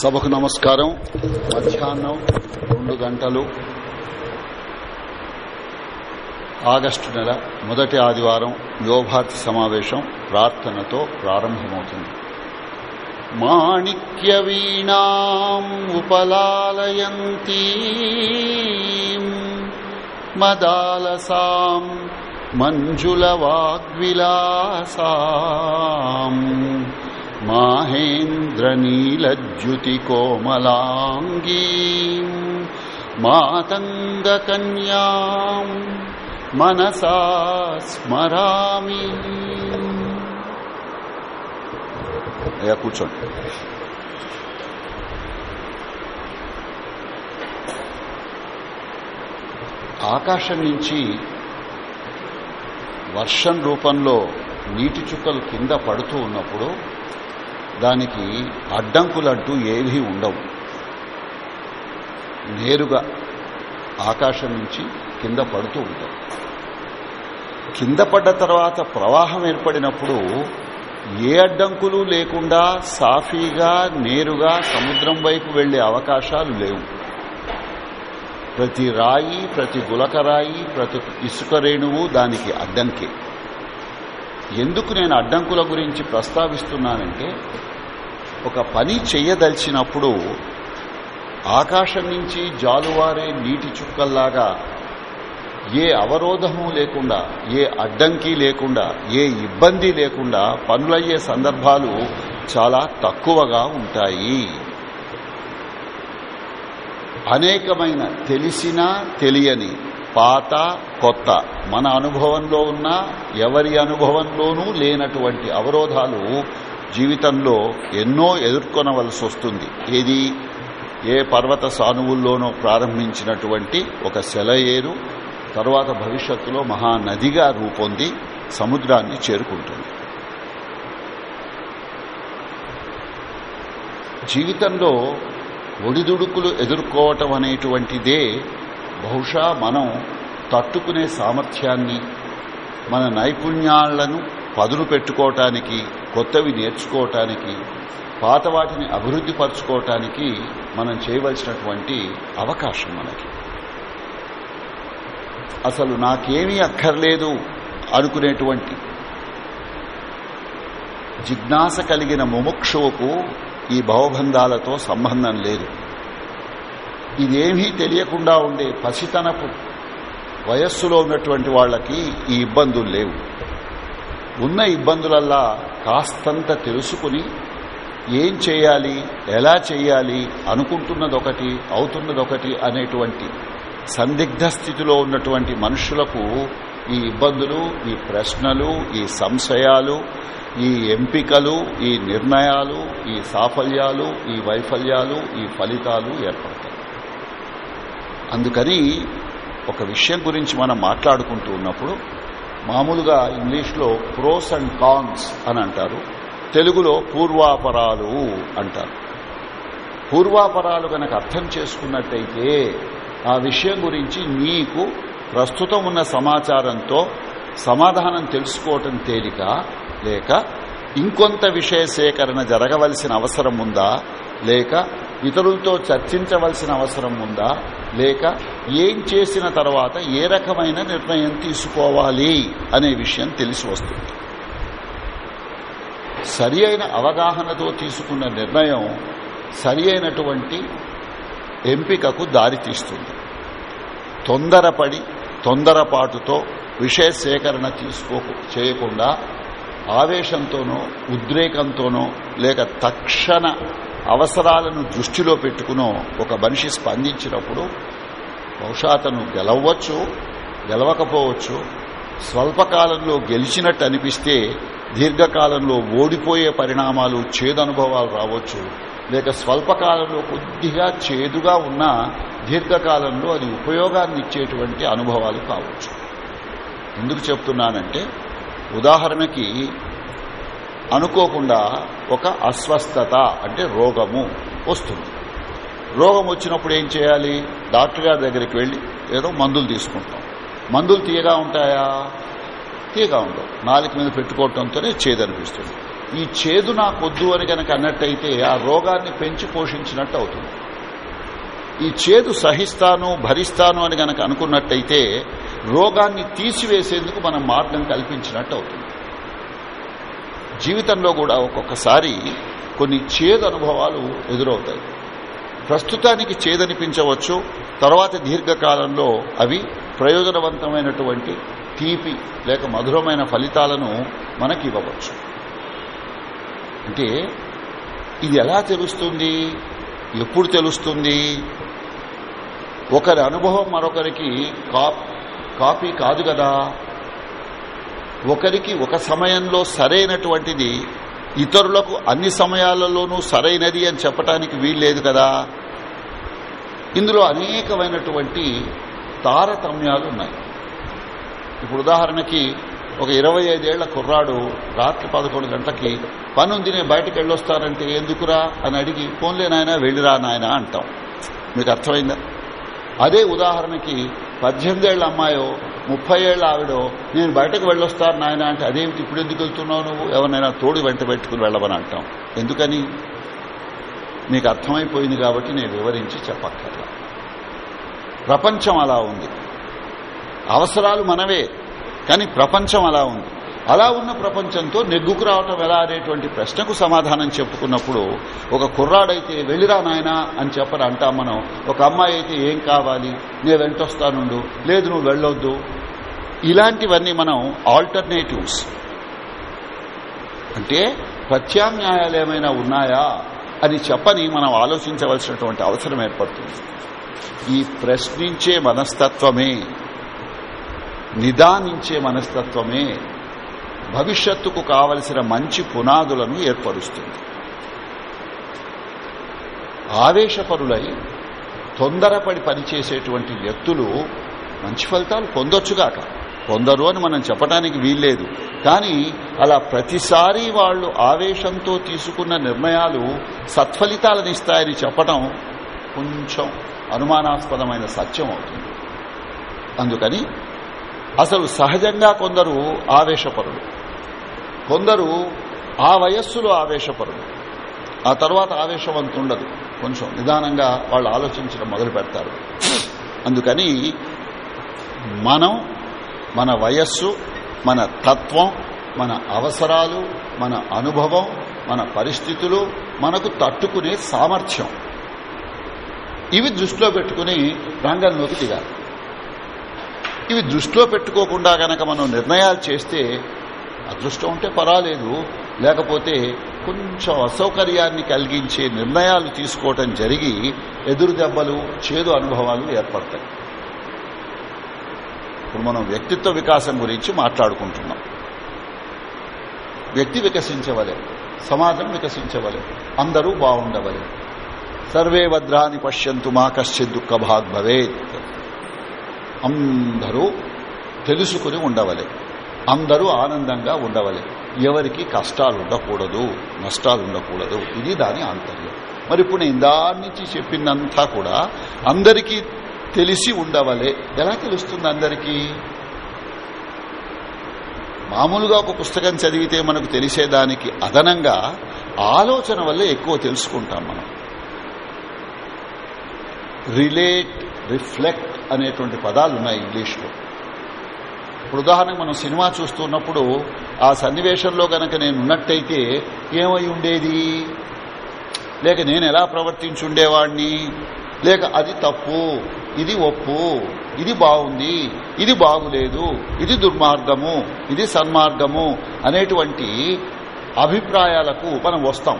సభకు నమస్కారం. మధ్యాహ్నం రెండు గంటలు. ఆగస్టు నెల మొదటి ఆదివారం యువభారతి సమావేశం ప్రార్థనతో ప్రారంభమవుతుంది. మాణిక్య వీణాం ఉపలాలయంతీ మదాలసాం మంజుల వాగ్విలాసాం. మాహేంద్రనీలజ్యుతికోమలాంగీ మాతంగకన్యాం మనసా స్మరామి అయ్యా కూర్చోండి ఆకాశం నుంచి వర్షం రూపంలో నీటి చుక్కలు కింద పడుతూ ఉన్నప్పుడు దానికి అడ్డంకులంటూ ఏవీ ఉండవు. నేరుగా ఆకాశం నుంచి కింద పడుతూ ఉంటాయి. కింద పడ్డ తర్వాత ప్రవాహం ఏర్పడినప్పుడు ఏ అడ్డంకులు లేకుండా సాఫీగా నేరుగా సముద్రం వైపు వెళ్ళే అవకాశాలు లేవు. ప్రతి రాయి ప్రతి గులకరాయి ప్రతి ఇసుక రేణువు దానికి అడ్డంకే. ఎందుకు నేను అడ్డంకుల గురించి ప్రస్తావిస్తున్నానంటే ఒక పని చేయదలిచినప్పుడు ఆకాశం నుంచి జాలువారే నీటి చుక్కల్లాగా ఏ అవరోధము లేకుండా ఏ అడ్డంకి లేకుండా ఏ ఇబ్బంది లేకుండా పనులయ్యే సందర్భాలు చాలా తక్కువగా ఉంటాయి. అనేకమైన తెలిసిన తెలియని పాత కొత్త మన అనుభవంలో ఉన్న ఎవరి అనుభవంలోనూ లేనటువంటి అవరోధాలు జీవితంలో ఎన్నో ఎదుర్కొనవలసి వస్తుంది. ఏది? ఏ పర్వత సానువుల్లోనో ప్రారంభించినటువంటి ఒక సెలయేరు తర్వాత భవిష్యత్తులో మహానదిగా రూపొంది సముద్రాన్ని చేరుకుంటుంది. జీవితంలో ఒడిదుడుకులు ఎదుర్కోవటం అనేటువంటిదే బహుశా మనం తట్టుకునే సామర్థ్యాన్ని మన నైపుణ్యాలను పదును పెట్టుకోవటానికి కొత్తవి నేర్చుకోవటానికి పాత వాటిని అభివృద్ధి పరచుకోవటానికి మనం చేయవలసినటువంటి అవకాశం మనకి. అసలు నాకేమీ అక్కర్లేదు అనుకునేటువంటి జిజ్ఞాస కలిగిన ముముక్షువుకు ఈ భవబంధాలతో సంబంధం లేదు. ఇదేమీ తెలియకుండా ఉండే పసితనపు వయస్సులో ఉన్నటువంటి వాళ్ళకి ఈ ఇబ్బందులు లేవు. ఉన్న ఇబ్బందులల్లా కాస్తంత తెలుసుకుని ఏం చేయాలి ఎలా చేయాలి అనుకుంటున్నదొకటి అవుతున్నదొకటి అనేటువంటి సందిగ్ధ స్థితిలో ఉన్నటువంటి మనుషులకు ఈ ఇబ్బందులు ఈ ప్రశ్నలు ఈ సంశయాలు ఈ ఎంపికలు ఈ నిర్ణయాలు ఈ సాఫల్యాలు ఈ వైఫల్యాలు ఈ ఫలితాలు ఏర్పడతాయి. అందుకని ఒక విషయం గురించి మనం మాట్లాడుకుంటూ ఉన్నప్పుడు మామూలుగా ఇంగ్లీష్లో ప్రోస్ అండ్ కాన్స్ అని అంటారు. తెలుగులో పూర్వాపరాలు అంటారు. పూర్వాపరాలు కనుక అర్థం చేసుకున్నట్టయితే ఆ విషయం గురించి నీకు ప్రస్తుతం ఉన్న సమాచారంతో సమాధానం తెలుసుకోవటం తేలిక లేక ఇంకొంత విషయ సేకరణ జరగవలసిన అవసరం ఉందా? లేక ఇతరులతో చర్చించవలసిన అవసరం ఉందా? లేక ఏం చేసిన తర్వాత ఏ రకమైన నిర్ణయం తీసుకోవాలి అనే విషయం తెలిసి వస్తుంది. సరి అయిన అవగాహనతో తీసుకున్న నిర్ణయం సరి అయినటువంటి ఎంపికకు దారితీస్తుంది తొందరపడి తొందరపాటుతో విషయ సేకరణ తీసుకో చేయకుండా ఆవేశంతోనో ఉద్రేకంతోనో లేక తక్షణ అవసరాలను దృష్టిలో పెట్టుకునో ఒక మనిషి స్పందించినప్పుడు బహుశా అతను గెలవచ్చు గెలవకపోవచ్చు స్వల్పకాలంలో గెలిచినట్టు అనిపిస్తే దీర్ఘకాలంలో ఓడిపోయే పరిణామాలు చేదనుభవాలు రావచ్చు. లేక స్వల్పకాలంలో కొద్దిగా చేదుగా ఉన్న దీర్ఘకాలంలో అది ఉపయోగాన్ని ఇచ్చేటువంటి అనుభవాలు కావచ్చు. ఎందుకు చెప్తున్నానంటే ఉదాహరణకి అనుకోకుండా ఒక అస్వస్థత అంటే రోగము వస్తుంది. రోగం వచ్చినప్పుడు ఏం చేయాలి? డాక్టర్ గారి దగ్గరికి వెళ్ళి ఏదో మందులు తీసుకుంటాం. మందులు తీయగా ఉంటాయా? తీయగా ఉండవు. నాలుగు మీద పెట్టుకోవటంతోనే చేదనిపిస్తుంది ఈ చేదు నాకొద్దు అని కనుక అన్నట్టయితే ఆ రోగాన్ని పెంచి పోషించినట్టు అవుతుంది. ఈ చేదు సహిస్తాను భరిస్తాను అని గనక అనుకున్నట్టయితే రోగాన్ని తీసివేసేందుకు మనం మార్గం కల్పించినట్టు అవుతుంది. జీవితంలో కూడా ఒక్కొక్కసారి కొన్ని చేదు అనుభవాలు ఎదురవుతాయి. ప్రస్తుతానికి చేదనిపించవచ్చు తర్వాత దీర్ఘకాలంలో అవి ప్రయోజనవంతమైనటువంటి తీపి లేక మధురమైన ఫలితాలను మనకి ఇవ్వవచ్చు అంటే ఇది ఎలా తెలుస్తుంది? ఎప్పుడు తెలుస్తుంది? ఒకరి అనుభవం మరొకరికి కాపీ కాదు కదా? ఒకరికి ఒక సమయంలో సరైనటువంటిది ఇతరులకు అన్ని సమయాలలోనూ సరైనది అని చెప్పటానికి వీల్లేదు కదా. ఇందులో అనేకమైనటువంటి తారతమ్యాలు ఉన్నాయి. ఇప్పుడు ఉదాహరణకి ఒక ఇరవై ఐదేళ్ళ కుర్రాడు రాత్రి పదకొండు గంటలకి పని ఉంది నేను బయటకు వెళ్ళొస్తానంటే ఎందుకురా అని అడిగి ఫోన్లే నాయన వెళ్ళిరా నాయన అంటాం. మీకు అర్థమైందా? అదే ఉదాహరణకి పద్దెనిమిదేళ్ళ అమ్మాయో ముప్పై ఏళ్ళ ఆవిడో నేను బయటకు వెళ్ళొస్తాను నాయన అంటే అదేమిటి ఇప్పుడు ఎందుకు వెళ్తున్నావు నువ్వు? ఎవరినైనా తోడు వెంట పెట్టుకుని వెళ్ళమని అంటాం. ఎందుకని? నీకు అర్థమైపోయింది కాబట్టి నేను వివరించి చెప్పక్కర్లా. ప్రపంచం అలా ఉంది. అవసరాలు మనవే కానీ ప్రపంచం అలా ఉంది. అలా ఉన్న ప్రపంచంతో నెగ్గుకు రావటం ఎలా అనేటువంటి ప్రశ్నకు సమాధానం చెప్పుకున్నప్పుడు ఒక కుర్రాడైతే వెళ్ళిరా నాయనా అని చెప్పని అంటాం మనం. ఒక అమ్మాయి అయితే ఏం కావాలి? నేను వెంటొస్తానుండు లేదు నువ్వు వెళ్ళొద్దు. ఇలాంటివన్నీ మనం ఆల్టర్నేటివ్స్ అంటే ప్రత్యామ్నాయాలు ఏమైనా ఉన్నాయా అని చెప్పని మనం ఆలోచించవలసినటువంటి అవసరం ఏర్పడుతుంది. ఈ ప్రశ్నించే మనస్తత్వమే నిదానించే మనస్తత్వమే భవిష్యత్తుకు కావలసిన మంచి పునాదులను ఏర్పరుస్తుంది. ఆవేశపరులై తొందరపడి పనిచేసేటువంటి వ్యక్తులు మంచి ఫలితాలు పొందొచ్చుగాక. పొందరు అని మనం చెప్పడానికి వీల్లేదు. కానీ అలా ప్రతిసారి వాళ్ళు ఆవేశంతో తీసుకున్న నిర్ణయాలు సత్ఫలితాలను ఇస్తాయని చెప్పడం కొంచెం అనుమానాస్పదమైన సత్యం అవుతుంది. అందుకని అసలు సహజంగా కొందరు ఆవేశపరులు. కొందరు ఆ వయస్సులో ఆవేశపరుడు ఆ తర్వాత ఆవేశవంతుండదు. కొంచెం నిదానంగా వాళ్ళు ఆలోచించడం మొదలు పెడతారు. అందుకని మనం మన వయస్సు మన తత్వం మన అవసరాలు మన అనుభవం మన పరిస్థితులు మనకు తట్టుకునే సామర్థ్యం. ఇవి దృష్టిలో పెట్టుకుని రంగంలోకి దిగాలి. ఇవి దృష్టిలో పెట్టుకోకుండా గనక మనం నిర్ణయాలు చేస్తే అదృష్టం ఉంటే పర్వాలేదు. లేకపోతే కొంచెం అసౌకర్యాన్ని కలిగించే నిర్ణయాలు తీసుకోవటం జరిగి ఎదురు దెబ్బలు చేదు అనుభవాలు ఏర్పడతాయి. ఇప్పుడు మనం వ్యక్తిత్వ వికాసం గురించి మాట్లాడుకుంటున్నాం. వ్యక్తి వికసించవలే సమాజం వికసించవలే అందరూ బాగుండవలే. సర్వే భద్రాన్ని పశ్యంతు మా కశ్చిత్ దుఃఖ భాగ్ భవేత్ అందరూ తెలుసుకుని ఉండవలే. అందరూ ఆనందంగా ఉండవలే. ఎవరికి కష్టాలు ఉండకూడదు నష్టాలు ఉండకూడదు. ఇది దాని ఆంతర్యం. మరి ఇప్పుడు నేను దాని నుంచి చెప్పిందంతా కూడా అందరికీ తెలిసి ఉండవలే. ఎలా తెలుస్తుంది అందరికీ? మామూలుగా ఒక పుస్తకం చదివితే మనకు తెలిసేదానికి అదనంగా ఆలోచన వల్ల ఎక్కువ తెలుసుకుంటాం మనం. రిలేట్ రిఫ్లెక్ట్ అనేటువంటి పదాలు ఉన్నాయి ఇంగ్లీష్లో. ఇప్పుడు ఉదాహరణకు మనం సినిమా చూస్తున్నప్పుడు ఆ సన్నివేశంలో గనక నేను ఉన్నట్టయితే ఏమై ఉండేది? లేక నేను ఎలా ప్రవర్తించి లేక అది తప్పు ఇది ఒప్పు ఇది బాగుంది ఇది బాగులేదు ఇది దుర్మార్గము ఇది సన్మార్గము అనేటువంటి అభిప్రాయాలకు మనం వస్తాం.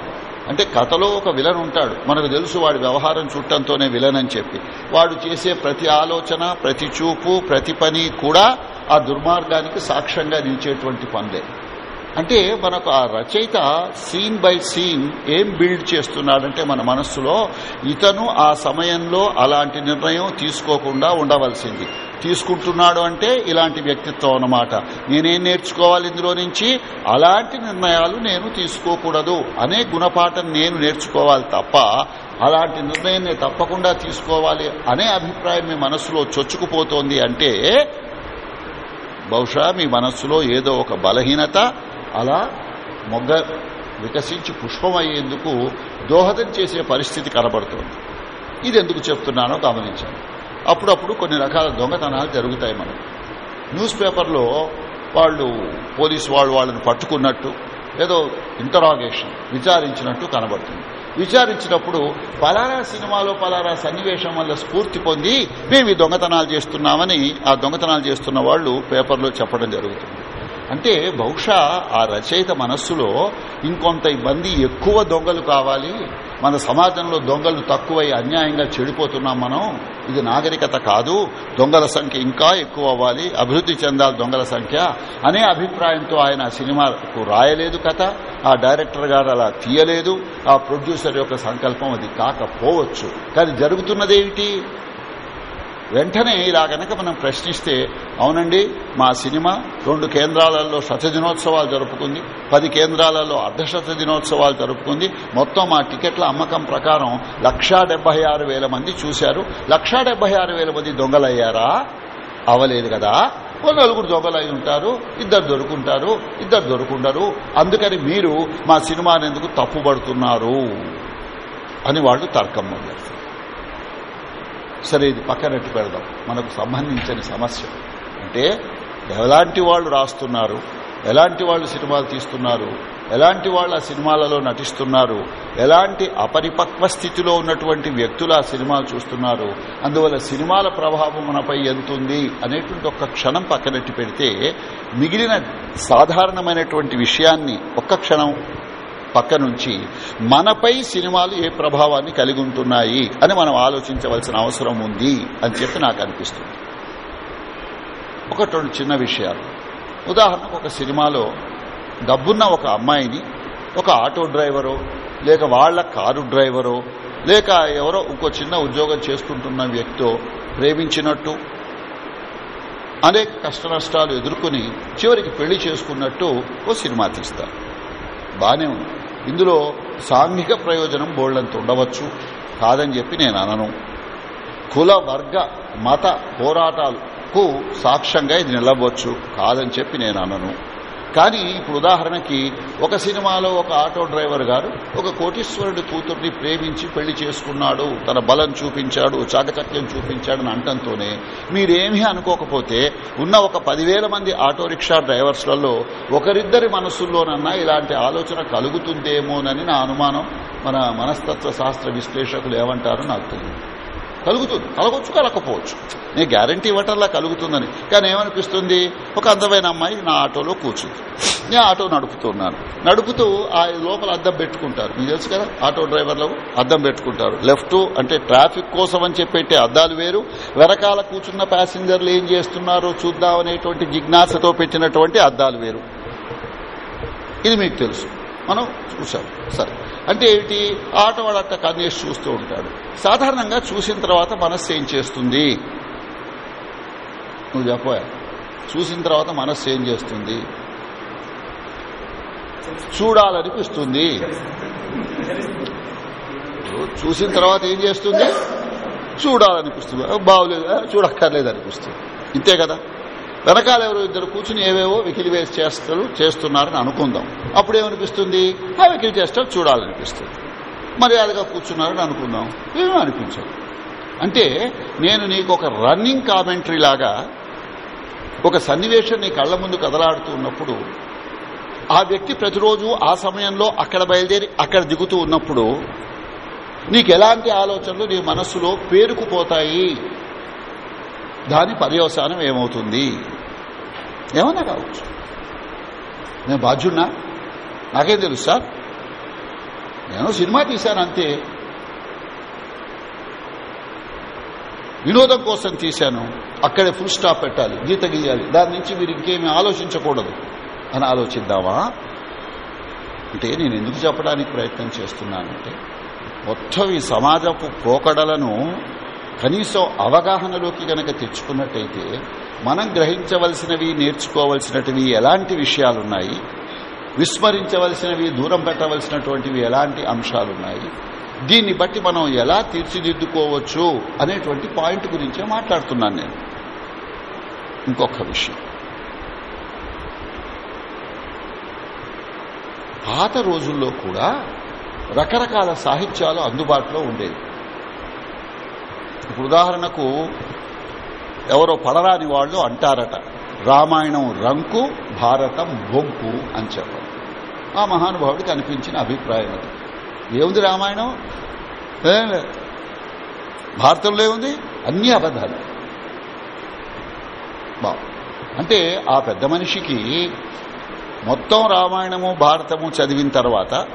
అంటే కథలో ఒక విలన్ ఉంటాడు. మనకు తెలుసు వాడి వ్యవహారం చుట్టంతోనే విలన్ అని చెప్పి. వాడు చేసే ప్రతి ఆలోచన ప్రతి చూపు ప్రతి పని కూడా ఆ దుర్మార్గానికి సాక్ష్యంగా నిలిచేటువంటి పనులే. అంటే మనకు ఆ రచయిత సీన్ బై సీన్ ఏం బిల్డ్ చేస్తున్నాడంటే మన మనస్సులో ఇతను ఆ సమయంలో అలాంటి నిర్ణయం తీసుకోకుండా ఉండవలసింది. తీసుకుంటున్నాడు అంటే ఇలాంటి వ్యక్తిత్వం అన్నమాట. నేనేం నేర్చుకోవాలి ఇందులో నుంచి? అలాంటి నిర్ణయాలు నేను తీసుకోకూడదు అనే గుణపాఠం నేను నేర్చుకోవాలి తప్ప అలాంటి నిర్ణయం నేను తప్పకుండా తీసుకోవాలి అనే అభిప్రాయం మీ మనస్సులో చొచ్చుకుపోతోంది అంటే బహుశా మీ మనస్సులో ఏదో ఒక బలహీనత అలా మొగ్గ వికసించి పుష్పం అయ్యేందుకు దోహదం చేసే పరిస్థితి కనబడుతోంది. ఇది ఎందుకు చెప్తున్నానో గమనించాను అప్పుడప్పుడు కొన్ని రకాల దొంగతనాలు జరుగుతాయి మనం న్యూస్ పేపర్లో వాళ్ళు పోలీసు వాళ్ళు వాళ్ళని పట్టుకున్నట్టు ఏదో ఇంటరాగేషన్ విచారించినట్టు కనబడుతుంది. విచారించినప్పుడు పలారా సినిమాలో పలారా సన్నివేశం వల్ల స్ఫూర్తి పొంది మేము ఈ దొంగతనాలు చేస్తున్నామని ఆ దొంగతనాలు చేస్తున్న వాళ్ళు పేపర్లో చెప్పడం జరుగుతుంది. అంటే బహుశా ఆ రచయిత మనస్సులో ఇంకొంత మంది ఎక్కువ దొంగలు కావాలి మన సమాజంలో దొంగలు తక్కువై అన్యాయంగా చెడిపోతున్నాం మనం ఇది నాగరికత కాదు దొంగల సంఖ్య ఇంకా ఎక్కువ అవ్వాలి అభివృద్ధి చెందాలి దొంగల సంఖ్య అనే అభిప్రాయంతో ఆయన సినిమాకు రాయలేదు కథ ఆ డైరెక్టర్ గారు అలా తీయలేదు ఆ ప్రొడ్యూసర్ యొక్క సంకల్పం అది కాకపోవచ్చు. కానీ జరుగుతున్నదేమిటి? వెంటనే ఇలా కనుక మనం ప్రశ్నిస్తే అవునండి మా సినిమా రెండు కేంద్రాలలో శత దినోత్సవాలు జరుపుకుంది పది కేంద్రాలలో అర్ధశత దినోత్సవాలు జరుపుకుంది. మొత్తం మా టికెట్ల అమ్మకం ప్రకారం లక్షా డెబ్బై ఆరు వేల మంది చూశారు. లక్షా డెబ్బై ఆరు వేల మంది దొంగలయ్యారా? అవలేదు కదా. ఓ నలుగురు దొంగలై ఉంటారు ఇద్దరు దొరుకుంటారు ఇద్దరు దొరుకుంటారు అందుకని మీరు మా సినిమాని ఎందుకు తప్పుపడుతున్నారు అని వాళ్ళు తర్కం మొదలెడతారు. సరే ఇది పక్కనట్టు పెడదాం. మనకు సంబంధించిన సమస్య. అంటే ఎలాంటి వాళ్ళు రాస్తున్నారు? ఎలాంటి వాళ్ళు సినిమాలు తీస్తున్నారు? ఎలాంటి వాళ్ళు ఆ సినిమాలలో నటిస్తున్నారు? ఎలాంటి అపరిపక్వ స్థితిలో ఉన్నటువంటి వ్యక్తులు ఆ సినిమాలు చూస్తున్నారు? అందువల్ల సినిమాల ప్రభావం మనపై ఎంతుంది అనేటువంటి ఒక్క క్షణం పక్కనెట్టి పెడితే మిగిలిన సాధారణమైనటువంటి విషయాన్ని ఒక్క క్షణం పక్క నుంచి మనపై సినిమాలు ఏ ప్రభావాన్ని కలిగి ఉంటున్నాయి అని మనం ఆలోచించవలసిన అవసరం ఉంది అని చెప్పి నాకు అనిపిస్తుంది. ఒకటి రెండు చిన్న విషయాలు. ఉదాహరణకు ఒక సినిమాలో డబ్బున్న ఒక అమ్మాయిని ఒక ఆటో డ్రైవరో లేక వాళ్ళ కారు డ్రైవరో లేక ఎవరో ఇంకో చిన్న ఉద్యోగం చేసుకుంటున్న వ్యక్తితో ప్రేమించినట్టు అనేక కష్ట నష్టాలు ఎదుర్కొని చివరికి పెళ్ళి చేసుకున్నట్టు ఓ సినిమా తీస్తారు. బానే ఉంది. ఇందులో సాంఘిక ప్రయోజనం బోళ్ళంత ఉండవచ్చు. కాదని చెప్పి నేను అనను. కుల వర్గ మత పోరాటాలకు సాక్ష్యంగా ఇది నిలవచ్చు కాదని చెప్పి నేను అనను. కానీ ఇప్పుడు ఉదాహరణకి ఒక సినిమాలో ఒక ఆటో డ్రైవర్ గారు ఒక కోటీశ్వరుడి కూతుర్ని ప్రేమించి పెళ్ళి చేసుకున్నాడు. తన బలం చూపించాడు చాకచక్యం చూపించాడని అంటంతోనే మీరేమీ అనుకోకపోతే ఉన్న ఒక పదివేల మంది ఆటో రిక్షా డ్రైవర్స్లలో ఒకరిద్దరి మనసుల్లోనన్నా ఇలాంటి ఆలోచన కలుగుతుందేమోనని నా అనుమానం. మన మనస్తత్వ శాస్త్ర విశ్లేషకులు ఏమంటారో నాకు తెలియదు. కలుగుతుంది. కలగొచ్చు కలగకపోవచ్చు. నేను గ్యారంటీ ఇవ్వటంలా కలుగుతుందని. కానీ ఏమనిపిస్తుంది? ఒక అందమైన అమ్మాయి నా ఆటోలో కూర్చుంది. నేను ఆటో నడుపుతున్నాను. నడుపుతూ ఆ లోపల అద్దం పెట్టుకుంటారు. మీకు తెలుసు కదా? ఆటో డ్రైవర్లకు అద్దం పెట్టుకుంటారు. లెఫ్ట్ అంటే ట్రాఫిక్ కోసం అని చెప్పేటే అద్దాలు వేరు. వెనకాల కూర్చున్న ప్యాసింజర్లు ఏం చేస్తున్నారో చూద్దామనేటువంటి జిజ్ఞాసతో పెట్టినటువంటి అద్దాలు వేరు. ఇది మీకు తెలుసు. మనం చూసాం సరే. అంటే ఏమిటి? ఆటవాడు అట్ట కన్నేసి చూస్తూ ఉంటాడు. సాధారణంగా చూసిన తర్వాత మనస్సు ఏం చేస్తుంది? నువ్వు చెప్పా చూసిన తర్వాత మనస్సు ఏం చేస్తుంది? చూడాలనిపిస్తుంది. చూసిన తర్వాత ఏం చేస్తుంది? చూడాలనిపిస్తుంది. బాగులేదు. చూడక్కర్లేదు అనిపిస్తుంది. ఇంతే కదా? వెనకాల ఎవరు ఇద్దరు కూర్చుని ఏవేవో వికిలి వేసి చేస్తారు చేస్తున్నారని అనుకుందాం. అప్పుడు ఏమనిపిస్తుంది ఆ వికిలి చేస్తారు చూడాలనిపిస్తుంది. మర్యాదగా కూర్చున్నారని అనుకుందాం. ఏమీ అనిపించదు. అంటే నేను నీకు ఒక రన్నింగ్ కామెంటరీ లాగా ఒక సన్నివేశం నీ కళ్ళ ముందు కదలాడుతూ ఉన్నప్పుడు ఆ వ్యక్తి ప్రతిరోజు ఆ సమయంలో అక్కడ బయలుదేరి అక్కడ దిగుతూ ఉన్నప్పుడు నీకు ఎలాంటి ఆలోచనలు నీ మనస్సులో పేరుకుపోతాయి? దాని పర్యవసానం ఏమవుతుంది? ఏమన్నా కావచ్చు. నేను బాధ్యున్నా? నాకేం తెలుసు సార్? నేను సినిమా తీశాను అంతే వినోదం కోసం తీశాను. అక్కడే ఫుల్ స్టాప్ పెట్టాలి గీత గీయాలి. దాని నుంచి మీరు ఇంకేమీ ఆలోచించకూడదు. అని ఆలోచిద్దామా? అంటే నేను ఎందుకు చెప్పడానికి ప్రయత్నం చేస్తున్నానంటే మొత్తం ఈ సమాజపు పోకడలను కనీసం అవగాహనలోకి గనక తెచ్చుకున్నట్టయితే మనం గ్రహించవలసినవి నేర్చుకోవలసినటివి ఎలాంటి విషయాలున్నాయి? విస్మరించవలసినవి దూరం పెట్టవలసినటువంటివి ఎలాంటి అంశాలున్నాయి? దీన్ని బట్టి మనం ఎలా తీర్చిదిద్దుకోవచ్చు అనేటువంటి పాయింట్ గురించే మాట్లాడుతున్నాను నేను. ఇంకొక విషయం. పాత రోజుల్లో కూడా రకరకాల సాహిత్యాలు అందుబాటులో ఉండేవి. ఇప్పుడు ఉదాహరణకు ఎవరో పడరాని వాళ్ళు అంటారట రామాయణం రంకు భారతం బొంకు అని చెప్పారు. ఆ మహానుభావుడికి అనిపించిన అభిప్రాయం అది. ఏముంది రామాయణం? ఏం లేదు భారతంలో ఏముంది? అన్ని అబద్ధాలు. బా అంటే ఆ పెద్ద మనిషికి మొత్తం రామాయణము భారతము చదివిన తర్వాత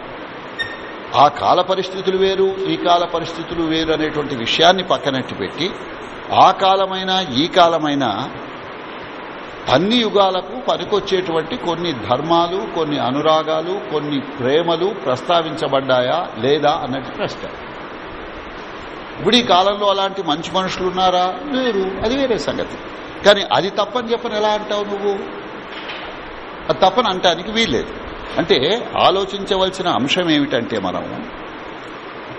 ఆ కాల పరిస్థితులు వేరు ఈ కాల పరిస్థితులు వేరు అనేటువంటి విషయాన్ని పక్కనట్టు పెట్టి ఆ కాలమైన ఈ కాలమైన అన్ని యుగాలకు పనికొచ్చేటువంటి కొన్ని ధర్మాలు కొన్ని అనురాగాలు కొన్ని ప్రేమలు ప్రస్తావించబడ్డాయా లేదా అన్నట్టు ప్రశ్న. ఇప్పుడు ఈ కాలంలో అలాంటి మంచి మనుషులు ఉన్నారా లేరు. అది వేరే సంగతి. కానీ అది తప్పని చెప్పని ఎలా అంటావు నువ్వు? అది తప్పని అంటానికి వీల్లేదు. అంటే ఆలోచించవలసిన అంశం ఏమిటంటే మనం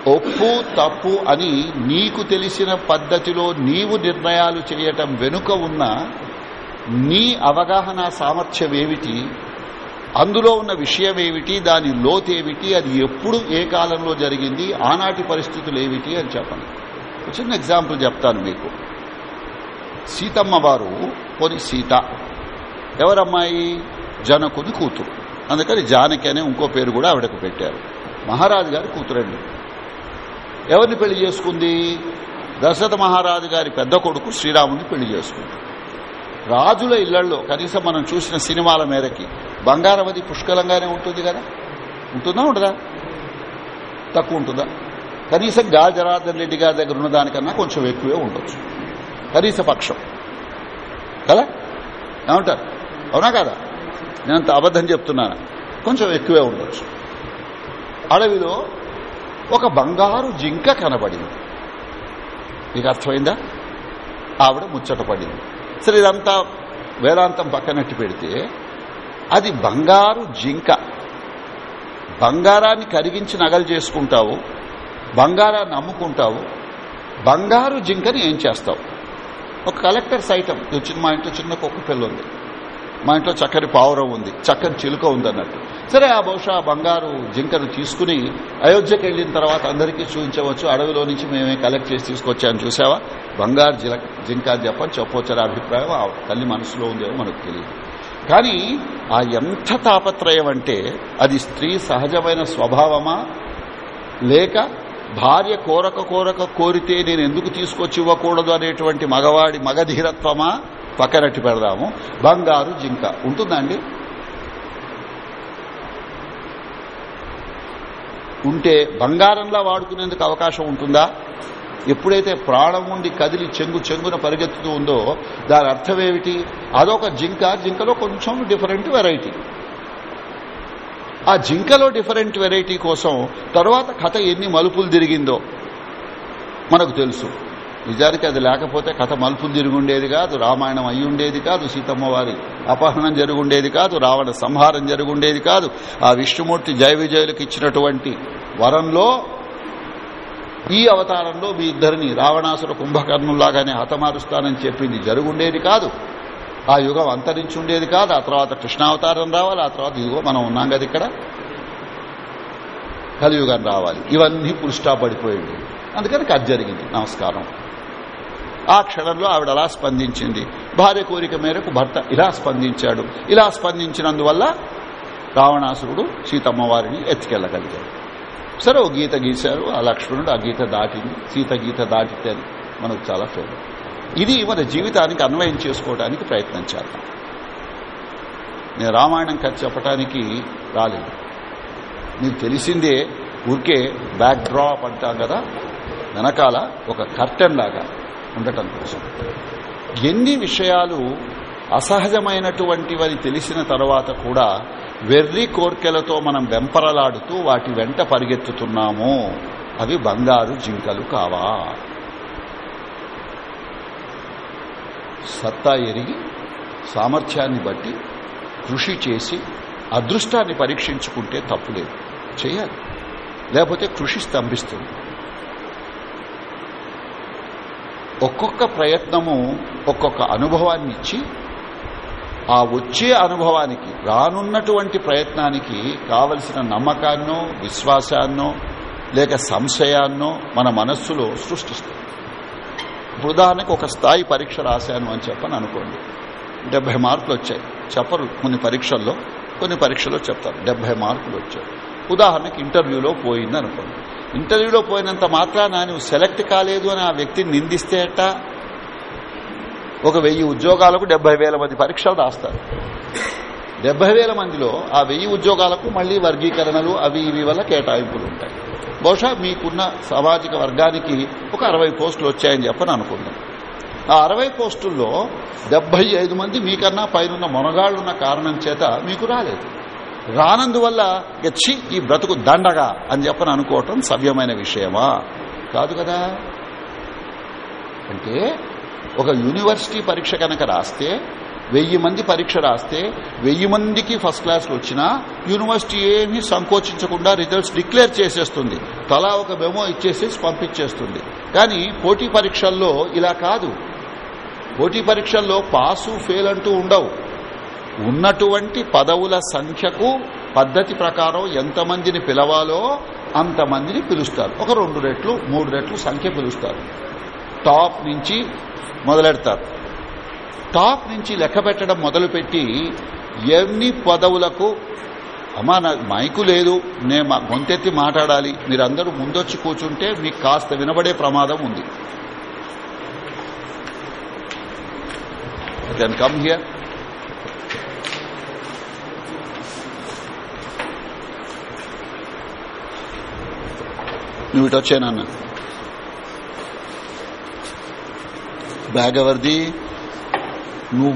ఒప్పు తప్పు అని నీకు తెలిసిన పద్ధతిలో నీవు నిర్ణయాలు చేయటం వెనుక ఉన్న నీ అవగాహన సామర్థ్యం ఏమిటి? అందులో ఉన్న విషయం ఏమిటి? దాని లోతేమిటి అది ఎప్పుడు ఏ కాలంలో జరిగింది? ఆనాటి పరిస్థితులు ఏమిటి అని చెప్పండి. చిన్న ఎగ్జాంపుల్ చెప్తాను మీకు. సీతమ్మ వారు పోని సీత ఎవరమ్మాయి? జనకుని కూతురు. అందుకని జానకి అనే ఇంకో పేరు కూడా ఆవిడకు పెట్టారు. మహారాజు గారి కూతురండి. ఎవరిని పెళ్ళి చేసుకుంది? దశరథ మహారాజు గారి పెద్ద కొడుకు శ్రీరాముని పెళ్ళి చేసుకుంది. రాజుల ఇళ్ళలో కనీసం మనం చూసిన సినిమాల మేరకి బంగారం అది పుష్కలంగానే ఉంటుంది కదా? ఉంటుందా ఉండదా? తక్కువ ఉంటుందా? కనీసం గాలి రెడ్డి గారి దగ్గర ఉన్న దానికన్నా కొంచెం ఎక్కువే ఉండొచ్చు. కనీస పక్షం. కదా? ఏమంటారు? అవునా కదా? నేనంత అబద్ధం చెప్తున్నాను కొంచెం ఎక్కువే ఉండొచ్చు. అడవిలో ఒక బంగారు జింక కనబడింది. మీకు అర్థమైందా? ఆవిడ ముచ్చట పడింది. సరే ఇదంతా వేదాంతం పక్కనట్టు పెడితే అది బంగారు జింక. బంగారాన్ని కరిగించి నగలు చేసుకుంటావు బంగారాన్ని అమ్ముకుంటావు బంగారు జింకని ఏం చేస్తావు? ఒక కలెక్టర్స్ ఐటమ్ వచ్చిన మా ఇంట్లో చిన్న కుక్క పిల్ల ఉంది మా ఇంట్లో చక్కని పావురం ఉంది చక్కని చిలుక ఉంది అన్నట్టు సరే ఆ బహుశా బంగారు జింకను తీసుకుని అయోధ్యకి వెళ్ళిన తర్వాత అందరికీ చూపించవచ్చు అడవిలో నుంచి మేమే కలెక్ట్ చేసి తీసుకొచ్చాను చూసావా? బంగారు జిల జింక అని చెప్పని చెప్పవచ్చని అభిప్రాయం ఆ తల్లి మనసులో ఉందేమో మనకు తెలియదు. కానీ ఆ ఎంత తాపత్రయం అంటే అది స్త్రీ సహజమైన స్వభావమా? లేక భార్య కోరక కోరక కోరితే నేను ఎందుకు తీసుకొచ్చి ఇవ్వకూడదు అనేటువంటి మగవాడి మగధీరత్వమా? పక్కనట్టి పెడదాము. బంగారు జింక. ఉంటుందండి? ఉంటే బంగారంలా వాడుకునేందుకు అవకాశం ఉంటుందా? ఎప్పుడైతే ప్రాణం ఉండి కదిలి చెంగు చెంగున పరిగెత్తుతూ ఉందో దాని అర్థం ఏమిటి అదొక జింక జింకలో కొంచెం డిఫరెంట్ వెరైటీ ఆ జింకలో డిఫరెంట్ వెరైటీ కోసం తర్వాత కథ ఎన్ని మలుపులు తిరిగిందో మనకు తెలుసు. నిజానికి అది లేకపోతే కథ మలుపులు తిరుగుండేది కాదు రామాయణం అయ్యుండేది కాదు సీతమ్మ వారి అపహరణం జరుగుండేది కాదు రావణ సంహారం జరుగుండేది కాదు. ఆ విష్ణుమూర్తి జయ విజయులకు ఇచ్చినటువంటి వరంలో ఈ అవతారంలో మీ ఇద్దరిని రావణాసుర కుంభకర్ణులాగానే హతమారుస్తానని చెప్పింది జరుగుండేది కాదు. ఆ యుగం అంతరించి ఉండేది కాదు. ఆ తర్వాత కృష్ణావతారం రావాలి ఆ తర్వాత యుగం మనం ఉన్నాం కదా ఇక్కడ. కలియుగం రావాలి. ఇవన్నీ పురుష్టా పడిపోయింది అందుకని కథ జరిగింది. నమస్కారం. ఆ క్షణంలో ఆవిడ అలా స్పందించింది. భార్య కోరిక మేరకు భర్త ఇలా స్పందించాడు. ఇలా స్పందించినందువల్ల రావణాసురుడు సీతమ్మ వారిని ఎత్తికెళ్ళగలిగాడు. సరే ఓ గీత గీశారు. ఆ లక్ష్మణుడు ఆ గీత దాటింది. సీత గీత దాటితే మనకు చాలా ఫేవర్ ఇది మన జీవితానికి అన్వయం చేసుకోవడానికి ప్రయత్నం చేద్దాం. నేను రామాయణం కథ చెప్పడానికి రాలేదు. మీకు తెలిసిందే ఊరికే బ్యాక్ డ్రాప్ అంటాం కదా వెనకాల ఒక కర్టెన్ లాగా. ఉండటం కోసం ఎన్ని విషయాలు అసహజమైనటువంటివని తెలిసిన తర్వాత కూడా వెర్రి కోర్కెలతో మనం వెంపరలాడుతూ వాటి వెంట పరిగెత్తుతున్నాము. అవి బంగారు జింకలు కావా? సత్తా ఎరిగి సామర్థ్యాన్ని బట్టి కృషి చేసి అదృష్టాన్ని పరీక్షించుకుంటే తప్పులేదు. చేయాలి. లేకపోతే కృషి స్తంభిస్తుంది. ఒక్కొక్క ప్రయత్నము ఒక్కొక్క అనుభవాన్ని ఇచ్చి ఆ వచ్చే అనుభవానికి రానున్నటువంటి ప్రయత్నానికి కావలసిన నమ్మకాన్నో విశ్వాసాన్నో లేక సంశయాన్నో మన మనస్సులో సృష్టిస్తుంది ఇప్పుడు ఉదాహరణకు ఒక స్థాయి పరీక్ష రాశాను అని చెప్పని అనుకోండి. డెబ్బై మార్కులు వచ్చాయి. చెప్పరు. కొన్ని పరీక్షల్లో కొన్ని పరీక్షల్లో చెప్తారు. డెబ్బై మార్కులు వచ్చాయి. ఉదాహరణకి ఇంటర్వ్యూలో పోయింది అనుకోండి ఇంటర్వ్యూలో పోయినంత మాత్రాన నువ్వు సెలెక్ట్ కాలేదు అని ఆ వ్యక్తిని నిందిస్తే అట్ట ఒక వెయ్యి ఉద్యోగాలకు డెబ్బై వేల మంది పరీక్షలు రాస్తారు. డెబ్బై వేల మందిలో ఆ వెయ్యి ఉద్యోగాలకు మళ్ళీ వర్గీకరణలు అవి ఇవి వల్ల కేటాయింపులు ఉంటాయి. బహుశా మీకున్న సామాజిక వర్గానికి ఒక అరవై పోస్టులు వచ్చాయని చెప్పని అనుకుందాం. ఆ అరవై పోస్టుల్లో డెబ్బై ఐదు మంది మీకన్నా పైనున్న మొనగాళ్ళున్న కారణం చేత మీకు రాలేదు. రానందువల్ల గచ్చి ఈ బ్రతుకు దండగా అని చెప్పని అనుకోవటం సవ్యమైన విషయమా? కాదు కదా. అంటే ఒక యూనివర్సిటీ పరీక్ష కనుక రాస్తే వెయ్యి మంది పరీక్ష రాస్తే వెయ్యి మందికి ఫస్ట్ క్లాస్లు వచ్చినా యూనివర్సిటీ ఏమీ సంకోచించకుండా రిజల్ట్స్ డిక్లేర్ చేసేస్తుంది. తలా ఒక మెమో ఇచ్చేసేసి పంపించేస్తుంది. కానీ పోటీ పరీక్షల్లో ఇలా కాదు. పోటీ పరీక్షల్లో పాసు ఫెయిల్ అంటూ ఉండవు. ఉన్నటువంటి పదవుల సంఖ్యకు పద్ధతి ప్రకారం ఎంతమందిని పిలవాలో అంతమందిని పిలుస్తారు. ఒక రెండు రెట్లు మూడు రెట్లు సంఖ్య పిలుస్తారు. టాప్ నుంచి మొదలెడతారు. టాప్ నుంచి లెక్క పెట్టడం మొదలుపెట్టి ఎన్ని పదవులకు అమ్మా నాకు మైకు లేదు నేను గొంతెత్తి మాట్లాడాలి మీరందరూ ముందొచ్చి కూర్చుంటే మీకు కాస్త వినబడే ప్రమాదం ఉంది. కెన్ కమ్ హియర్ నువ్వు ఇటు వచ్చానన్న బ్యాగ్ ఎవరిది నువ్వు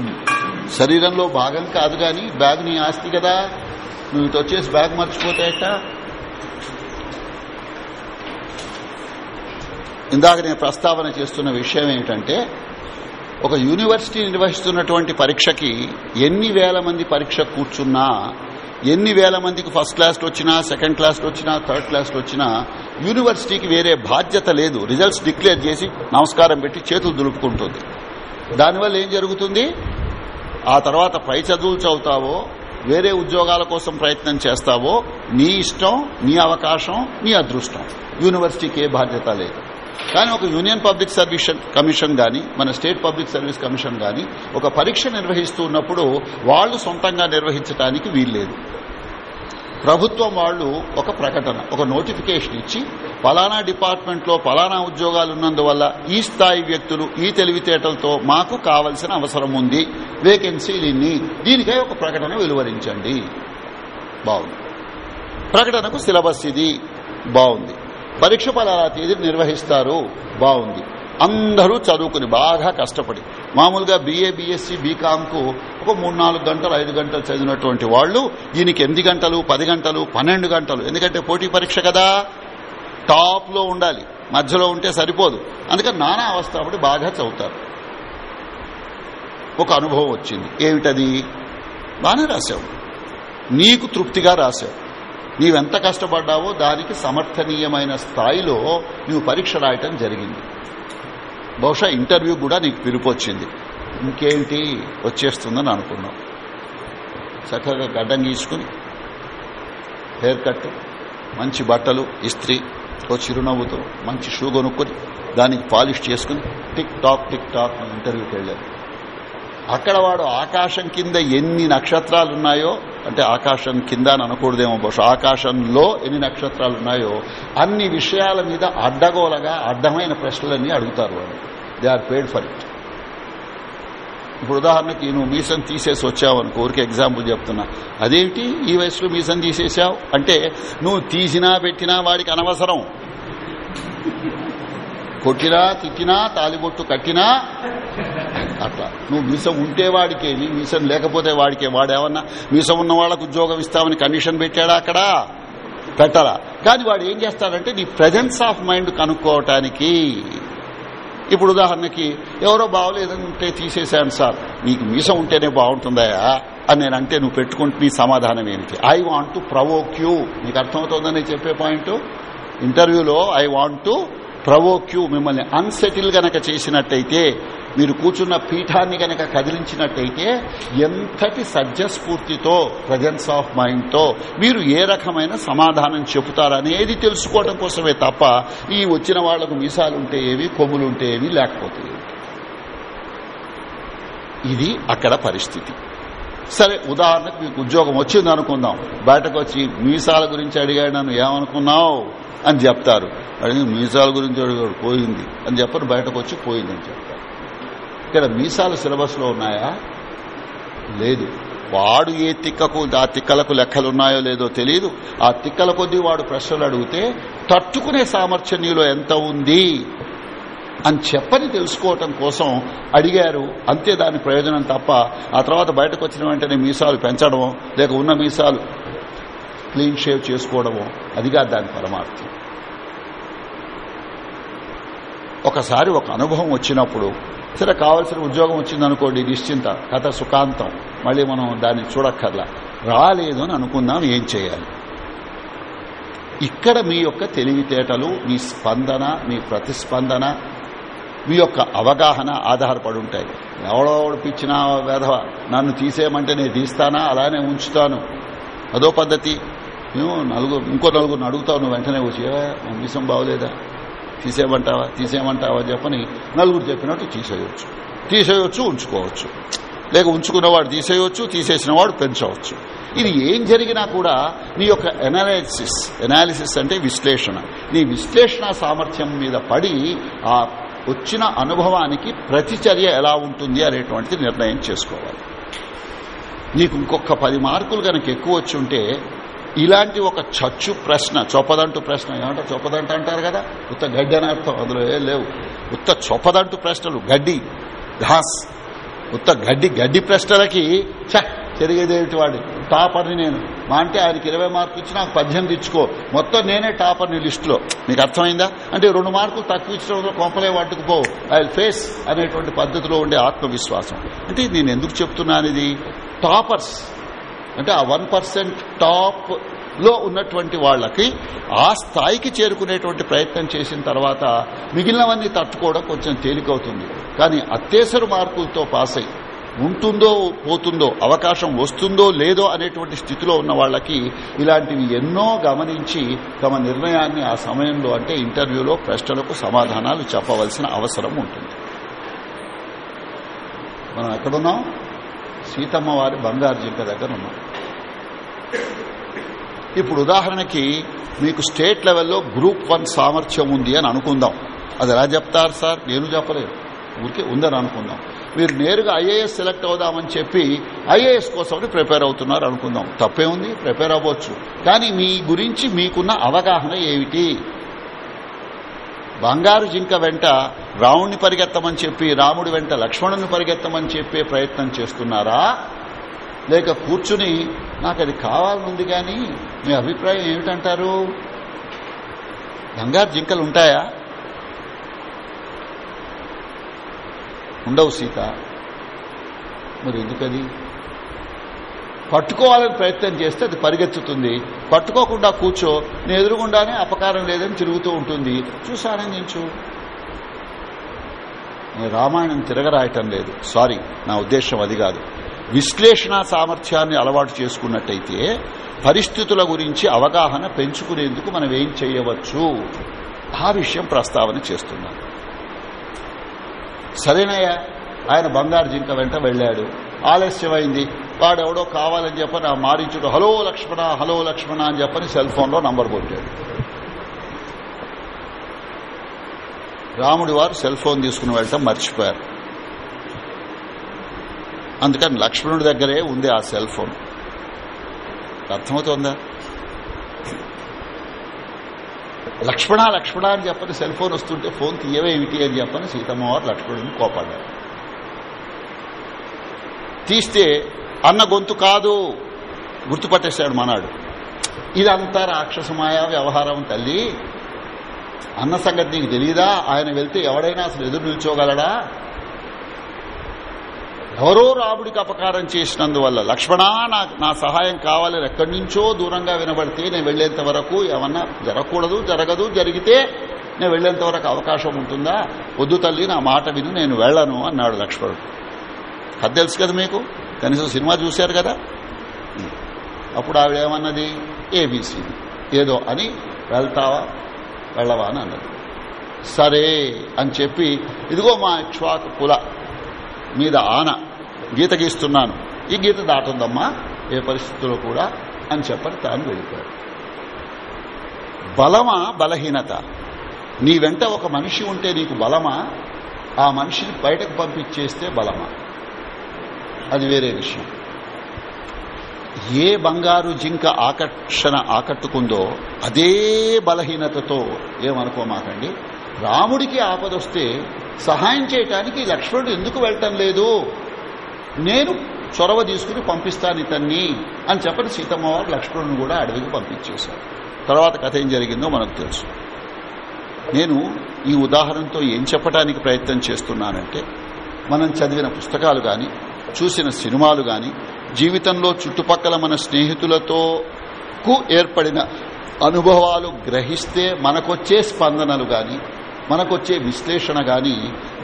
శరీరంలో భాగం కాదు కానీ బ్యాగ్ నీ ఆస్తి కదా. నువ్వు ఇటు వచ్చేసి బ్యాగ్ మర్చిపోతాయట ఇందాక నేను ప్రస్తావన చేస్తున్న విషయం ఏమిటంటే ఒక యూనివర్సిటీ నిర్వహిస్తున్నటువంటి పరీక్షకి ఎన్ని వేల మంది పరీక్ష కూర్చున్నా ఎన్ని వేల మందికి ఫస్ట్ క్లాస్లో వచ్చినా సెకండ్ క్లాస్లో వచ్చినా థర్డ్ క్లాస్లో వచ్చినా యూనివర్సిటీకి వేరే బాధ్యత లేదు. రిజల్ట్స్ డిక్లేర్ చేసి నమస్కారం పెట్టి చేతులు దులుపుకుంటుంది. దానివల్ల ఏం జరుగుతుంది? ఆ తర్వాత పై చదువులు చదువుతావో వేరే ఉద్యోగాల కోసం ప్రయత్నం చేస్తావో నీ ఇష్టం నీ అవకాశం నీ అదృష్టం. యూనివర్సిటీకి ఏ బాధ్యత లేదు. కానీ ఒక యూనియన్ పబ్లిక్ సర్వీస్ కమిషన్ గాని మన స్టేట్ పబ్లిక్ సర్వీస్ కమిషన్ గాని ఒక పరీక్ష నిర్వహిస్తూ ఉన్నప్పుడు వాళ్ళు సొంతంగా నిర్వహించడానికి వీల్లేదు. ప్రభుత్వం వాళ్ళు ఒక ప్రకటన ఒక నోటిఫికేషన్ ఇచ్చి పలానా డిపార్ట్మెంట్లో పలానా ఉద్యోగాలు ఉన్నందువల్ల ఈ స్థాయి వ్యక్తులు ఈ తెలివితేటలతో మాకు కావలసిన అవసరం ఉంది వేకెన్సీలు ఇన్ని దీనికై ఒక ప్రకటన వెలువరించండి. బాగుంది. ప్రకటనకు సిలబస్ ఇది బాగుంది. పరీక్ష ఫలాల తేదీ నిర్వహిస్తారు బాగుంది. అందరూ చదువుకుని బాగా కష్టపడి మామూలుగా బీఏ బీఎస్సీ బీకామ్కు ఒక మూడు నాలుగు గంటలు ఐదు గంటలు చదివినటువంటి వాళ్ళు దీనికి ఎనిమిది గంటలు పది గంటలు పన్నెండు గంటలు ఎందుకంటే పోటీ పరీక్ష కదా. టాప్లో ఉండాలి మధ్యలో ఉంటే సరిపోదు. అందుకని నానా అవస్థ బాగా చదువుతారు. ఒక అనుభవం వచ్చింది. ఏమిటది? బాగానే రాశావు. నీకు తృప్తిగా రాశావు. నీవెంత కష్టపడ్డావో దానికి సమర్థనీయమైన స్థాయిలో నువ్వు పరీక్ష రాయటం జరిగింది. బహుశా ఇంటర్వ్యూ కూడా నీకు పిలుపు వచ్చింది. ఇంకేంటి? వచ్చేస్తుందని అనుకున్నావు చక్కగా గడ్డం గీసుకుని హెయిర్ కట్ మంచి బట్టలు ఇస్త్రీ ఓ చిరునవ్వుతో మంచి షూ కొనుక్కొని దానికి పాలిష్ చేసుకుని టిక్ టాక్ టిక్ టాక్ ఇంటర్వ్యూకి వెళ్ళాను అక్కడ వాడు ఆకాశం కింద ఎన్ని నక్షత్రాలు ఉన్నాయో అంటే ఆకాశం కింద అని అనకూడదేమో బహుశా ఆకాశంలో ఎన్ని నక్షత్రాలు ఉన్నాయో అన్ని విషయాల మీద అడ్డగోలగా అడ్డమైన ప్రశ్నలన్నీ అడుగుతారు వాళ్ళు they are paid for it. ఇప్పుడు ఉదాహరణకి నువ్వు మీసం తీసేసి వచ్చావు అని కోరిక ఎగ్జాంపుల్ చెప్తున్నా. అదేమిటి? ఈ వయసులో మీసం తీసేసావు? అంటే నువ్వు తీసినా పెట్టినా వాడికి అనవసరం. కొట్టినా తిట్టినా తాలిబొట్టు కట్టినా నువ్వు మీసం ఉంటే వాడికేమి మీసం లేకపోతే వాడికే. వాడేమన్నా మీసం ఉన్న వాళ్ళకు ఉద్యోగం ఇస్తామని కండిషన్ పెట్టాడా అక్కడ? పెట్టరా కానీ వాడు ఏం చేస్తాడంటే నీ ప్రజెన్స్ ఆఫ్ మైండ్ కనుక్కోవటానికి. ఇప్పుడు ఉదాహరణకి ఎవరో బాగోలేదంటే తీసేశాను సార్. నీకు మీసం ఉంటేనే బాగుంటుందాయా అని నేను అంటే నువ్వు పెట్టుకుంటే నీ సమాధానం ఏమిటి? I want to provoke you నీకు అర్థమవుతుందని చెప్పే పాయింట్? ఇంటర్వ్యూలో I want to provoke you మిమ్మల్ని అన్సెటిల్ గనక చేసినట్టయితే మీరు కూర్చున్న పీఠాన్ని గనక కదిలించినట్టయితే ఎంతటి సజ్జస్ఫూర్తితో ప్రజెన్స్ ఆఫ్ మైండ్తో మీరు ఏ రకమైన సమాధానం చెబుతారనేది తెలుసుకోవడం కోసమే తప్ప ఈ వచ్చిన వాళ్ళకు మీసాలుంటే ఏవి కొమ్ములుంటే ఏవి లేకపోతే ఇది అక్కడ పరిస్థితి. సరే ఉదాహరణకు మీకు ఉద్యోగం వచ్చింది అనుకుందాం. బయటకు వచ్చి మీసాల గురించి అడిగాడు నన్ను ఏమనుకున్నావు? అని చెప్తారు. అడిగి మీసాల గురించి అడిగాడు పోయింది. అని చెప్పరు బయటకు వచ్చి పోయిందని చెప్తారు ఇక్కడ మీసాలు సిలబస్లో ఉన్నాయా? లేదు. వాడు ఏ తిక్కకు ఆ తిక్కలకు లెక్కలున్నాయో లేదో తెలియదు ఆ తిక్కల కొద్దీ వాడు ప్రశ్నలు అడిగితే తట్టుకునే సామర్థ్యం నీలో ఎంత ఉంది? అని చెప్పని తెలుసుకోవటం కోసం అడిగారు. అంతే దాని ప్రయోజనం తప్ప ఆ తర్వాత బయటకు వచ్చిన వెంటనే మీసాలు పెంచడమో లేక ఉన్న మీసాలు క్లీన్ షేవ్ చేసుకోవడమో అదిగా దాని పరమార్థం. ఒకసారి ఒక అనుభవం వచ్చినప్పుడు సరే కావాల్సిన ఉద్యోగం వచ్చిందనుకోండి నిశ్చింత. కథ సుఖాంతం. మళ్ళీ మనం దాన్ని చూడక్కర్లా. రాలేదు అని అనుకుందాం ఏం చేయాలి? ఇక్కడ మీ యొక్క తెలివితేటలు మీ స్పందన మీ ప్రతిస్పందన మీ యొక్క అవగాహన ఆధారపడి ఉంటాయి ఎవడో పిచ్చిన వేధవ నన్ను తీసేయమంటే నేను తీస్తానా? అలానే ఉంచుతాను. అదో పద్ధతి. నువ్వు నలుగురు ఇంకో నలుగురిని అడుగుతావు నువ్వు వెంటనే వచ్చి "ఏ, మా బాగోలేదా? తీసేయమంటావా? తీసేయమంటావా చెప్పని నలుగురు చెప్పినట్టు తీసేయొచ్చు. తీసేయొచ్చు ఉంచుకోవచ్చు. లేక ఉంచుకున్నవాడు తీసేయొచ్చు తీసేసిన వాడు పెంచవచ్చు. ఇది ఏం జరిగినా కూడా నీ యొక్క ఎనాలిసిస్ ఎనాలిసిస్ అంటే విశ్లేషణ. నీ విశ్లేషణ సామర్థ్యం మీద పడి ఆ వచ్చిన అనుభవానికి ప్రతిచర్య ఎలా ఉంటుంది అనేటువంటిది నిర్ణయం చేసుకోవాలి. నీకు ఇంకొక పది మార్కులు కనుక ఎక్కువ వచ్చి ఉంటే ఇలాంటి ఒక చచ్చు ప్రశ్న చొప్పదంటు ప్రశ్న ఏమంటే చొప్పదంట అంటారు కదా? ఉత్త గడ్డి అని అర్థం. అందులో ఏం లేవు. ఉత్త చొప్పదంటు ప్రశ్నలు గడ్డి ఘాస్. ఉత్త గడ్డి గడ్డి ప్రశ్నలకి చ జరిగేదేమిటి వాడి? టాపర్ని నేను. మా అంటే ఆయనకి ఇరవై మార్కులు ఇచ్చి నాకు పద్దెనిమిది ఇచ్చుకో మొత్తం నేనే టాపర్ని లిస్టులో. మీకు అర్థమైందా? అంటే రెండు మార్కులు తక్కువ ఇచ్చిన కొంపలే కొంపలే పట్టుకుపో ఐ ఫేస్ అనేటువంటి పద్ధతిలో ఉండే ఆత్మవిశ్వాసం. అంటే నేను ఎందుకు చెప్తున్నాను ఇది? టాపర్స్. అంటే ఆ వన్ పర్సెంట్ టాప్లో ఉన్నటువంటి వాళ్ళకి ఆ స్థాయికి చేరుకునేటువంటి ప్రయత్నం చేసిన తర్వాత మిగిలినవన్నీ తట్టుకోవడం కొంచెం తేలికవుతుంది. కానీ అత్యవసర మార్కులతో పాస్ అయి ఉంటుందో పోతుందో అవకాశం వస్తుందో లేదో అనేటువంటి స్థితిలో ఉన్న వాళ్ళకి ఇలాంటివి ఎన్నో గమనించి తమ నిర్ణయాన్ని ఆ సమయంలో అంటే ఇంటర్వ్యూలో ప్రశ్నలకు సమాధానాలు చెప్పవలసిన అవసరం ఉంటుంది. మనం ఎక్కడున్నాం? సీతమ్మ వారి బంగారు జింక దగ్గర ఉన్నాం. ఇప్పుడు ఉదాహరణకి మీకు స్టేట్ లెవెల్లో గ్రూప్ వన్ సామర్థ్యం ఉంది అని అనుకుందాం. అది ఎలా చెప్తారు సార్? నేను చెప్పలేదు. ఊరికే ఉందని అనుకుందాం. మీరు నేరుగా ఐఏఎస్ సెలెక్ట్ అవుదామని చెప్పి ఐఏఎస్ కోసమని ప్రిపేర్ అవుతున్నారు అనుకుందాం. తప్పే ఉంది ప్రిపేర్ అవ్వచ్చు. కానీ మీ గురించి మీకున్న అవగాహన ఏమిటి? బంగారు జింక వెంట రాముణ్ణి పరిగెత్తమని చెప్పి రాముడి వెంట లక్ష్మణుని పరిగెత్తమని చెప్పే ప్రయత్నం చేస్తున్నారా? లేక కూర్చుని నాకు అది కావాలనుంది కానీ మీ అభిప్రాయం ఏమిటంటారు? బంగారు జింకలు ఉంటాయా? ఉండవు సీత. మరి ఎందుకది? పట్టుకోవాలని ప్రయత్నం చేస్తే అది పరిగెత్తుతుంది. పట్టుకోకుండా కూర్చో. నేను ఎదురుగుండానే అపకారం లేదని తిరుగుతూ ఉంటుంది. చూసి ఆనందించు నేను రామాయణం తిరగరాయటం లేదు. సారీ నా ఉద్దేశం అది కాదు. విశ్లేషణ సామర్థ్యాన్ని అలవాటు చేసుకున్నట్టయితే పరిస్థితుల గురించి అవగాహన పెంచుకునేందుకు మనం ఏం చేయవచ్చు? ఆ విషయం ప్రస్తావన చేస్తున్నాను. సరేనయ్యా ఆయన బంగారు జింక వెంట వెళ్ళాడు. ఆలస్యమైంది. వాడెవడో కావాలని చెప్పని ఆ మారించుడు హలో లక్ష్మణ హలో లక్ష్మణ అని చెప్పని సెల్ ఫోన్లో నంబర్ కొట్టాడు. రాముడి వారు సెల్ ఫోన్ తీసుకుని వెళ్ళటం మర్చిపోయారు. అందుకని లక్ష్మణుడి దగ్గరే ఉంది ఆ సెల్ ఫోన్. అర్థమవుతోందా? లక్ష్మణ లక్ష్మణ అని చెప్పని సెల్ ఫోన్ వస్తుంటే ఫోన్ తీయవేమిటి అని చెప్పని సీతమ్మ వారు లక్ష్మణుడిని కోపడ్డారు. తీస్తే అన్న గొంతు కాదు. గుర్తుపట్టేశాడు మనాడు. ఇదంతా రాక్షసమాయ వ్యవహారం తల్లి. అన్న సంగతి నీకు తెలియదా ఆయన వెళ్తే ఎవడైనా అసలు ఎదురు నిల్చోగలడా? ఎవరో రాముడికి అపకారం చేసినందువల్ల లక్ష్మణ నాకు నా సహాయం కావాలని ఎక్కడి నుంచో దూరంగా వినబడితే నేను వెళ్ళేంత వరకు ఏమన్నా జరగకూడదు జరగదు జరిగితే నేను వెళ్ళేంత వరకు అవకాశం ఉంటుందా? వద్దు తల్లి నా మాట విను నేను వెళ్ళను అన్నాడు లక్ష్మణుడు. అది తెలుసు కదా మీకు? కనీసం సినిమా చూశారు కదా? అప్పుడు ఆవిడ ఏమన్నది? ఏబీసీ ఏదో అని వెళ్తావా? వెళ్ళవా అని అన్నది. సరే అని చెప్పి ఇదిగో మా ఇక్ష్వాకు కుల మీద ఆన గీత గీస్తున్నాను ఈ గీత దాటుందమ్మా ఏ పరిస్థితుల్లో కూడా అని చెప్పని తాను వెళ్ళిపోయాడు. బలమా? బలహీనత. నీ వెంట ఒక మనిషి ఉంటే నీకు బలమా? ఆ మనిషిని బయటకు పంపించేస్తే బలమా? అది వేరే విషయం. ఏ బంగారు జింక ఆకర్షణ ఆకట్టుకుందో అదే బలహీనతతో ఏమనుకోమాకండి? రాముడికి ఆపదొస్తే సహాయం చేయటానికి లక్ష్మణుడు ఎందుకు వెళ్ళటం లేదు? నేను చొరవ తీసుకుని పంపిస్తాను ఇతన్ని అని చెప్పని సీతమ్మ లక్ష్మణుని కూడా అడవికి పంపించేశారు. తర్వాత కథ ఏం జరిగిందో మనకు తెలుసు. నేను ఈ ఉదాహరణతో ఏం చెప్పడానికి ప్రయత్నం చేస్తున్నానంటే మనం చదివిన పుస్తకాలు కానీ చూసిన సినిమాలు గాని జీవితంలో చుట్టుపక్కల మన స్నేహితులతో కు ఏర్పడిన అనుభవాలు గ్రహిస్తే మనకొచ్చే స్పందనలు గాని మనకొచ్చే విశ్లేషణ గాని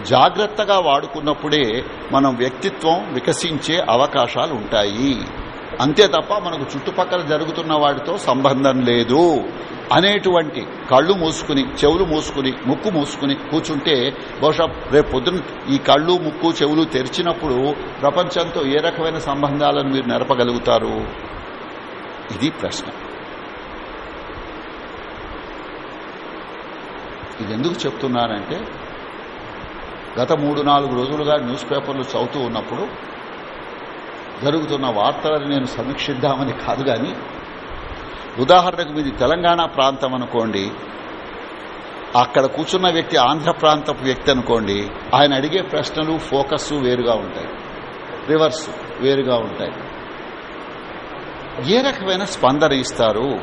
జాగ్రత్తగా వాడుకున్నప్పుడే మనం వ్యక్తిత్వం వికసించే అవకాశాలు ఉంటాయి అంతే తప్ప మనకు చుట్టుపక్కల జరుగుతున్న వాటితో సంబంధం లేదు అనేటువంటి కళ్ళు మూసుకుని చెవులు మూసుకుని ముక్కు మూసుకుని కూర్చుంటే బహుశా రేపు పొద్దున ఈ కళ్ళు ముక్కు చెవులు తెరిచినప్పుడు ప్రపంచంతో ఏ రకమైన సంబంధాలను మీరు నెరపగలుగుతారు? ఇది ప్రశ్న. ఇది ఎందుకు చెప్తున్నానంటే గత మూడు నాలుగు రోజులుగా న్యూస్ పేపర్లు చదువుతూ ఉన్నప్పుడు జరుగుతున్న వార్తలను నేను సమీక్షిద్దామని కాదు కానీ ఉదాహరణకు మీది తెలంగాణ ప్రాంతం అనుకోండి అక్కడ కూర్చున్న వ్యక్తి ఆంధ్ర ప్రాంతపు వ్యక్తి అనుకోండి ఆయన అడిగే ప్రశ్నలు ఫోకస్ వేరుగా ఉంటాయి రివర్స్ వేరుగా ఉంటాయి. ఏ రకమైన స్పందన ఇస్తారు?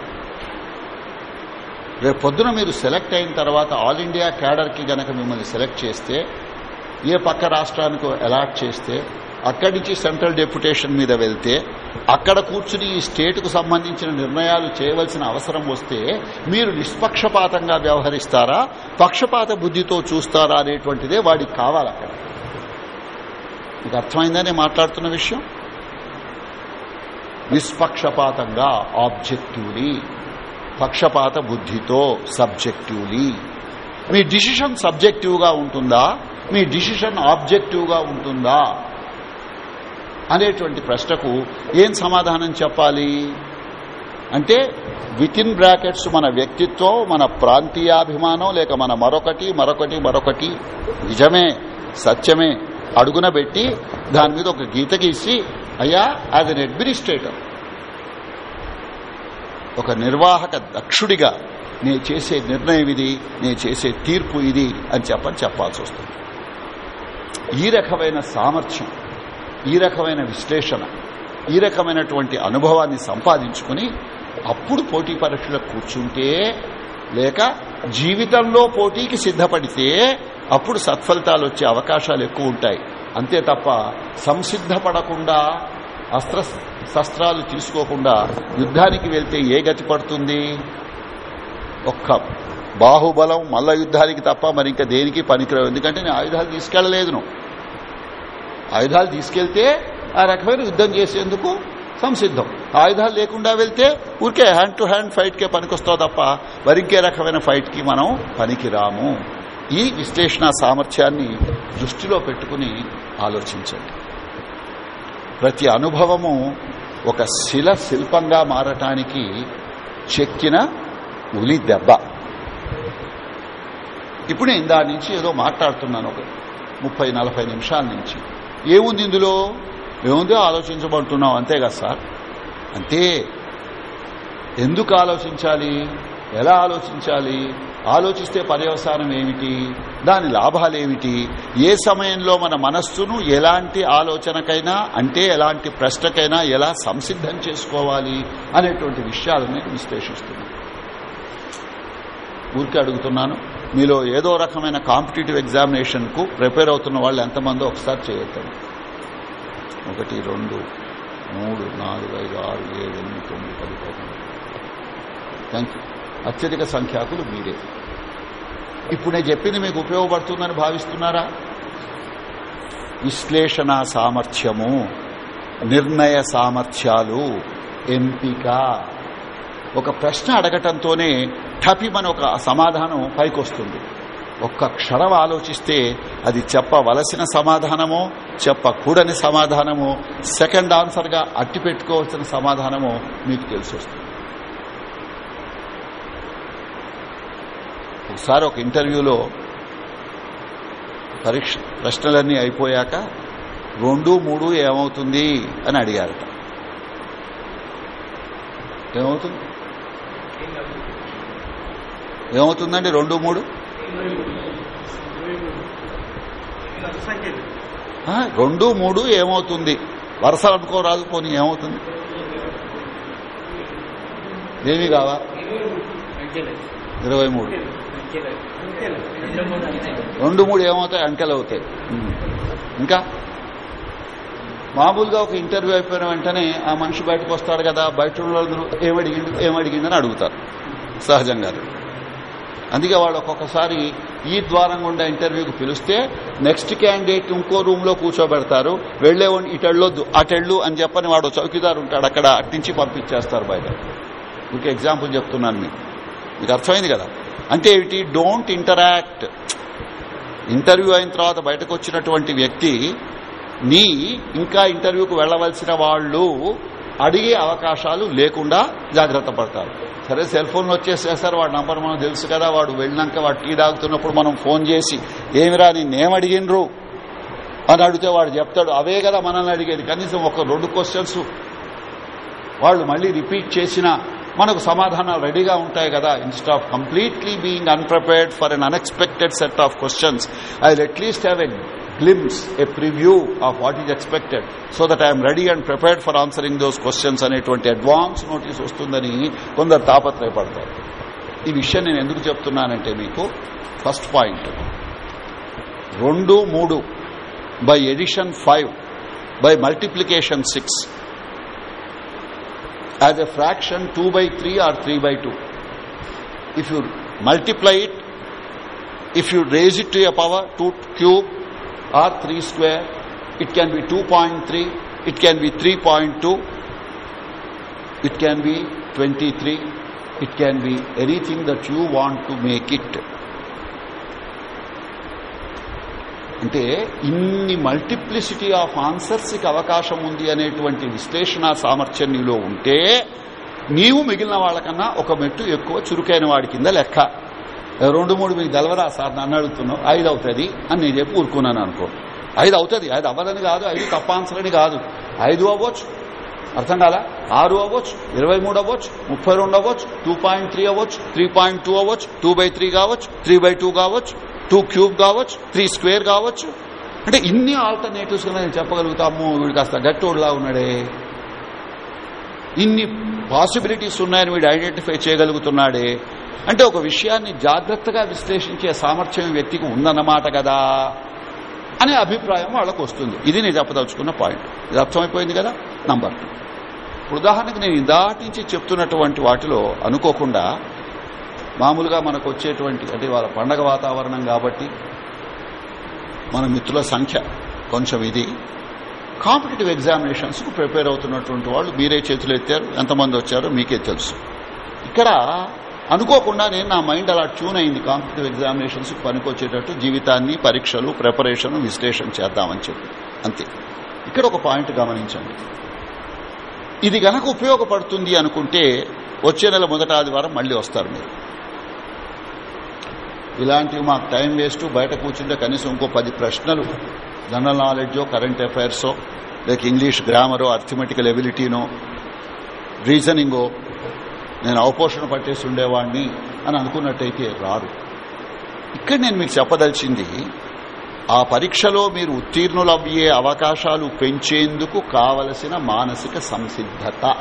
రేపు పొద్దున మీరు సెలెక్ట్ అయిన తర్వాత ఆల్ ఇండియా క్యాడర్కి గనక మిమ్మల్ని సెలెక్ట్ చేస్తే ఏ పక్క రాష్ట్రానికి అలాట్ చేస్తే అక్కడి నుంచి సెంట్రల్ డెప్యుటేషన్ మీద వెళ్తే అక్కడ కూర్చుని ఈ స్టేట్కు సంబంధించిన నిర్ణయాలు చేయవలసిన అవసరం వస్తే మీరు నిష్పక్షపాతంగా వ్యవహరిస్తారా? పక్షపాత బుద్ధితో చూస్తారా అనేటువంటిదే వాడికి కావాలి అక్కడ. మీకు అర్థమైందనే మాట్లాడుతున్న విషయం? నిష్పక్షపాతంగా ఆబ్జెక్టివ్లీ పక్షపాత బుద్ధితో సబ్జెక్టివ్లీ. మీ డిసిషన్ సబ్జెక్టివ్గా ఉంటుందా? మీ డిసిషన్ ఆబ్జెక్టివ్గా ఉంటుందా? అనేటువంటి ప్రశ్నకు ఏం సమాధానం చెప్పాలి? అంటే విత్ ఇన్ బ్రాకెట్స్ మన వ్యక్తిత్వం మన ప్రాంతీయాభిమానం లేక మన మరొకటి మరొకటి మరొకటి నిజమే సత్యమే అడుగున పెట్టి దాని మీద ఒక గీత గీసి అయ్యా యాజ్ అన్ అడ్మినిస్ట్రేటర్ ఒక నిర్వాహక దక్షుడిగా నేను చేసే నిర్ణయం ఇది నేను చేసే తీర్పు ఇది అని చెప్పని చెప్పాల్సి వస్తుంది. ఈ రకమైన సామర్థ్యం ఈ రకమైన విశ్లేషణ ఈ రకమైనటువంటి అనుభవాన్ని సంపాదించుకుని అప్పుడు పోటీ పరీక్షలకు కూర్చుంటే లేక జీవితంలో పోటీకి సిద్ధపడితే అప్పుడు సత్ఫలితాలు వచ్చే అవకాశాలు ఎక్కువ ఉంటాయి. అంతే తప్ప సంసిద్ధపడకుండా అస్త్ర శస్త్రాలు తీసుకోకుండా యుద్ధానికి వెళ్తే ఏ గతి పడుతుంది? ఒక్క బాహుబలం మల్ల యుద్ధానికి తప్ప మరి ఇంకా దేనికి పనికిరావు. ఎందుకంటే నేను ఆయుధాలు తీసుకెళ్ళలేదు నువ్వు ఆయుధాలు తీసుకెళ్తే ఆ రకమైన యుద్ధం చేసేందుకు సంసిద్ధం. ఆయుధాలు లేకుండా వెళ్తే ఊరికే హ్యాండ్ టు హ్యాండ్ ఫైట్ కే పనికొస్తావు తప్ప మరింకే రకమైన ఫైట్కి మనం పనికిరాము. ఈ విశ్లేషణ సామర్థ్యాన్ని దృష్టిలో పెట్టుకుని ఆలోచించండి. ప్రతి అనుభవము ఒక శిల శిల్పంగా మారటానికి చెక్కిన ఉలి దెబ్బ. ఇప్పుడు నేను దాని నుంచి ఏదో మాట్లాడుతున్నాను ఒక ముప్పై నలభై నిమిషాల నుంచి. ఏముంది ఇందులో? ఏముందో ఆలోచించబడుతున్నాం. అంతే కదా సార్? అంతే. ఎందుకు ఆలోచించాలి? ఎలా ఆలోచించాలి? ఆలోచిస్తే పర్యవసానం ఏమిటి? దాని లాభాలేమిటి ఏ సమయంలో మన మనస్సును ఎలాంటి ఆలోచనకైనా అంటే ఎలాంటి ప్రశ్నకైనా ఎలా సంసిద్ధం చేసుకోవాలి అనేటువంటి విషయాలను విశ్లేషిస్తున్నాను ఊరికే అడుగుతున్నాను. మీలో ఏదో రకమైన కాంపిటేటివ్ ఎగ్జామినేషన్కు ప్రిపేర్ అవుతున్న వాళ్ళు ఎంతమందో ఒకసారి చేయొద్దండి. ఒకటి రెండు మూడు నాలుగు ఐదు ఆరు ఏడు ఎనిమిది తొమ్మిది పది పదకొండు. థ్యాంక్ యూ అత్యధిక సంఖ్యాకులు మీరే. ఇప్పుడు నేను చెప్పింది మీకు ఉపయోగపడుతుందని భావిస్తున్నారా? విశ్లేషణ సామర్థ్యము నిర్ణయ సామర్థ్యాలు ఎంపిక. ఒక ప్రశ్న అడగటంతోనే ఠపిమని ఒక సమాధానం పైకొస్తుంది. ఒక్క క్షణం ఆలోచిస్తే అది చెప్పవలసిన సమాధానమో చెప్పకూడని సమాధానమో సెకండ్ ఆన్సర్గా అట్టి పెట్టుకోవాల్సిన సమాధానమో మీకు తెలిసి వస్తుంది ఒకసారి ఒక ఇంటర్వ్యూలో పరీక్ష ప్రశ్నలన్నీ అయిపోయాక రెండు మూడు ఏమవుతుంది అని అడిగారట. ఏమవుతుంది? ఏమవుతుందండి? రెండు మూడు? రెండు మూడు ఏమవుతుంది? వరుసలు అనుకోరాదు పోనీ ఏమవుతుంది? ఏమి కావా? ఇరవై మూడు. రెండు మూడు ఏమవుతాయి? అంకెలు అవుతాయి. ఇంకా? మామూలుగా ఒక ఇంటర్వ్యూ అయిపోయిన వెంటనే ఆ మనిషి బయటకు వస్తాడు కదా బయట వాళ్ళందరూ ఏమడిగిండు? ఏమడిగిందని అడుగుతారు. సహజంగా అందుకే వాళ్ళు ఒక్కొక్కసారి ఈ ద్వారం గుండా ఇంటర్వ్యూకి పిలిస్తే నెక్స్ట్ క్యాండిడేట్ ఇంకో రూమ్లో కూర్చోబెడతారు వెళ్ళే ఇటెళ్ళొద్దు అటెళ్ళు అని చెప్పని వాడు చౌకీదారు ఉంటాడు అక్కడ అట్టించి పంపించేస్తారు బయట. ఇంకే ఎగ్జాంపుల్ చెప్తున్నాను మీకు. మీకు అర్థమైంది కదా? అంటే ఏమిటి? Don't interact. ఇంటర్వ్యూ అయిన తర్వాత బయటకు వచ్చినటువంటి వ్యక్తి నీ ఇంకా ఇంటర్వ్యూకు వెళ్ళవలసిన వాళ్ళు అడిగే అవకాశాలు లేకుండా జాగ్రత్త పడతారు. సరే సెల్ ఫోన్లు వచ్చేసేస్తారు వాడి నంబర్ మనం తెలుసు కదా వాడు వెళ్ళినాక వాడు టీ తాగుతున్నప్పుడు మనం ఫోన్ చేసి ఏమిరా నిన్నేమడిగినరు అని అడిగితే వాడు చెప్తాడు. అవే కదా మనల్ని అడిగేది. కనీసం ఒక రెండు క్వశ్చన్స్ వాళ్ళు మళ్ళీ రిపీట్ చేసినా మనకు సమాధానాలు రెడీగా ఉంటాయి కదా. Instead of completely being unprepared for un unexpected set of questions I at least have a glimpse a preview of what is expected so that I'm ready and prepared for answering those questions అనేటువంటి advance notice వస్తుందని కొందరు తాపత్రయపడతారు ఈ విషయం నేను ఎందుకు చెప్తున్నానంటే మీకు first point రెండు మూడు by addition five by multiplication six as a fraction 2 by 3 or 3 by 2. If you multiply it, if you raise it to a power 2 cube or 3 square, it can be 2.3, it can be 3.2, it can be 23, it can be anything that you want to make it. అంటే ఇన్ని multiplicity of ఆన్సర్స్కి అవకాశం ఉంది అనేటువంటి విశ్లేషణ సామర్థ్యం నీలో ఉంటే నీవు మిగిలిన వాళ్ళకన్నా ఒక మెట్టు ఎక్కువ చురుకైన వాడి కింద లెక్క రెండు మూడు మీకు తెలవరా సార్ నన్ను అడుగుతున్నావు? ఐదు అవుతుంది అని నేను చెప్పి ఊరుకున్నాను అనుకో. ఐదు అవుతుంది? ఐదు అవ్వదని కాదు ఐదు తప్ప ఆన్సర్ అని కాదు. ఐదు అవ్వచ్చు. అర్థం కాలా? ఆరు అవ్వచ్చు ఇరవై మూడు అవ్వచ్చు ముప్పై రెండు అవ్వచ్చు టూ పాయింట్ త్రీ అవ్వచ్చు త్రీ పాయింట్ టూ అవ్వచ్చు టూ బై త్రీ కావచ్చు త్రీ బై టూ కావచ్చు టూ క్యూబ్ కావచ్చు త్రీ స్క్వేర్ కావచ్చు. అంటే ఇన్ని ఆల్టర్నేటివ్స్ నేను చెప్పగలుగుతాము? వీడు కాస్త గట్టోడ్లా ఉన్నాడే. ఇన్ని పాసిబిలిటీస్ ఉన్నాయని వీడు ఐడెంటిఫై చేయగలుగుతున్నాడే. అంటే ఒక విషయాన్ని జాగ్రత్తగా విశ్లేషించే సామర్థ్యం వ్యక్తికి ఉందన్నమాట కదా అనే అభిప్రాయం వాళ్ళకు వస్తుంది. ఇది నేను చెప్పదలుచుకున్న పాయింట్. ఇది అర్థమైపోయింది కదా? నంబర్ టూ ఇప్పుడు ఉదాహరణకు నేను ఇందాటించి చెప్తున్నటువంటి వాటిలో అనుకోకుండా మామూలుగా మనకు వచ్చేటువంటి అంటే వాళ్ళ పండగ వాతావరణం కాబట్టి మన మిత్రుల సంఖ్య కొంచెం ఇది. కాంపిటేటివ్ ఎగ్జామినేషన్స్కు ప్రిపేర్ అవుతున్నటువంటి వాళ్ళు మీరే చేతులు ఎత్తారు. ఎంతమంది వచ్చారో మీకే తెలుసు. ఇక్కడ అనుకోకుండా నేను నా మైండ్ అలా ట్యూన్ అయింది. కాంపిటేటివ్ ఎగ్జామినేషన్స్ పనికొచ్చేటట్టు జీవితాన్ని పరీక్షలు ప్రిపరేషన్ విశ్లేషణ చేద్దామని చెప్పి. అంతే. ఇక్కడ ఒక పాయింట్ గమనించండి. ఇది గనక ఉపయోగపడుతుంది అనుకుంటే వచ్చే నెల మొదట ఆదివారం మళ్ళీ వస్తారు మీరు. ఇలాంటివి మాకు టైం వేస్ట్. బయట కూర్చుంటే కనీసం ఇంకో పది ప్రశ్నలు జనరల్ నాలెడ్జో కరెంట్ అఫైర్సో లేక ఇంగ్లీష్ గ్రామరో అర్థమెటికల్ ఎబిలిటీనో రీజనింగో నేను అవపోషణ పట్టేసి ఉండేవాడిని అని అనుకున్నట్టయితే రారు ఇక్కడ నేను మీకు చెప్పదలిచింది ఆ పరీక్షలో మీరు ఉత్తీర్ణులయ్యే అవకాశాలు పెంచేందుకు కావలసిన మానసిక సంసిద్ధత.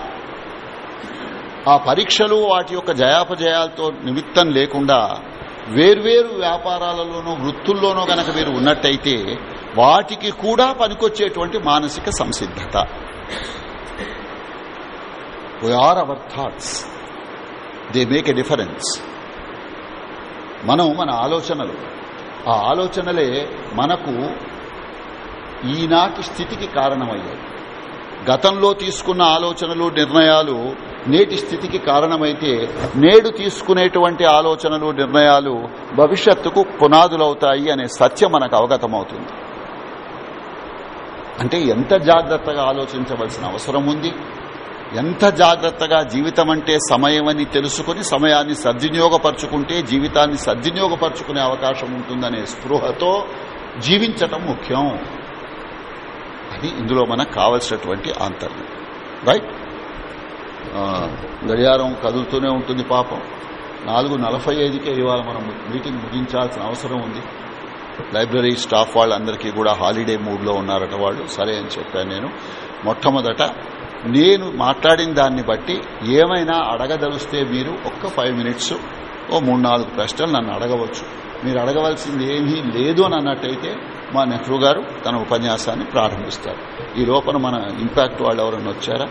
ఆ పరీక్షలు వాటి యొక్క జయాపజయాలతో నిమిత్తం లేకుండా వేర్వేరు వ్యాపారాలలోనూ వృత్తుల్లోనూ గనక మీరు ఉన్నట్టయితే వాటికి కూడా పనికొచ్చేటువంటి మానసిక సంసిద్ధత. Are our thoughts they make a difference మనం మన ఆలోచనలు. ఆ ఆలోచనలే మనకు ఈనాటి స్థితికి కారణమయ్యాయి. గతంలో తీసుకున్న ఆలోచనలు నిర్ణయాలు నేటి స్థితికి కారణమైతే నేడు తీసుకునేటువంటి ఆలోచనలు నిర్ణయాలు భవిష్యత్తుకు పునాదులవుతాయి అనే సత్యం మనకు అవగతమవుతుంది. అంటే ఎంత జాగ్రత్తగా ఆలోచించవలసిన అవసరం ఉంది? ఎంత జాగ్రత్తగా జీవితం అంటే సమయం అని తెలుసుకుని సమయాన్ని సద్వినియోగపరుచుకుంటే జీవితాన్ని సద్వినియోగపరుచుకునే అవకాశం ఉంటుందనే స్పృహతో జీవించటం ముఖ్యం. అది ఇందులో మనకు కావలసినటువంటి ఆంతర్యం. రైట్ గడియారం కదులుతూనే ఉంటుంది పాపం. నాలుగు నలభై ఐదుకే ఇవాళ మనం మీటింగ్ ముగించాల్సిన అవసరం ఉంది. లైబ్రరీ స్టాఫ్ వాళ్ళందరికీ కూడా హాలిడే మూడ్లో ఉన్నారట వాళ్ళు. సరే అని చెప్పాను నేను. మొట్టమొదట నేను మాట్లాడిన దాన్ని బట్టి ఏమైనా అడగదలిస్తే మీరు ఒక్క ఫైవ్ మినిట్స్ ఓ మూడు నాలుగు ప్రశ్నలు నన్ను అడగవచ్చు. మీరు అడగవలసింది ఏమీ లేదు అని అన్నట్టయితే మా నెహ్రూ గారు తన ఉపన్యాసాన్ని ప్రారంభిస్తారు. ఈ లోపల మన ఇంపాక్ట్ వాళ్ళు ఎవరన్నా వచ్చారా?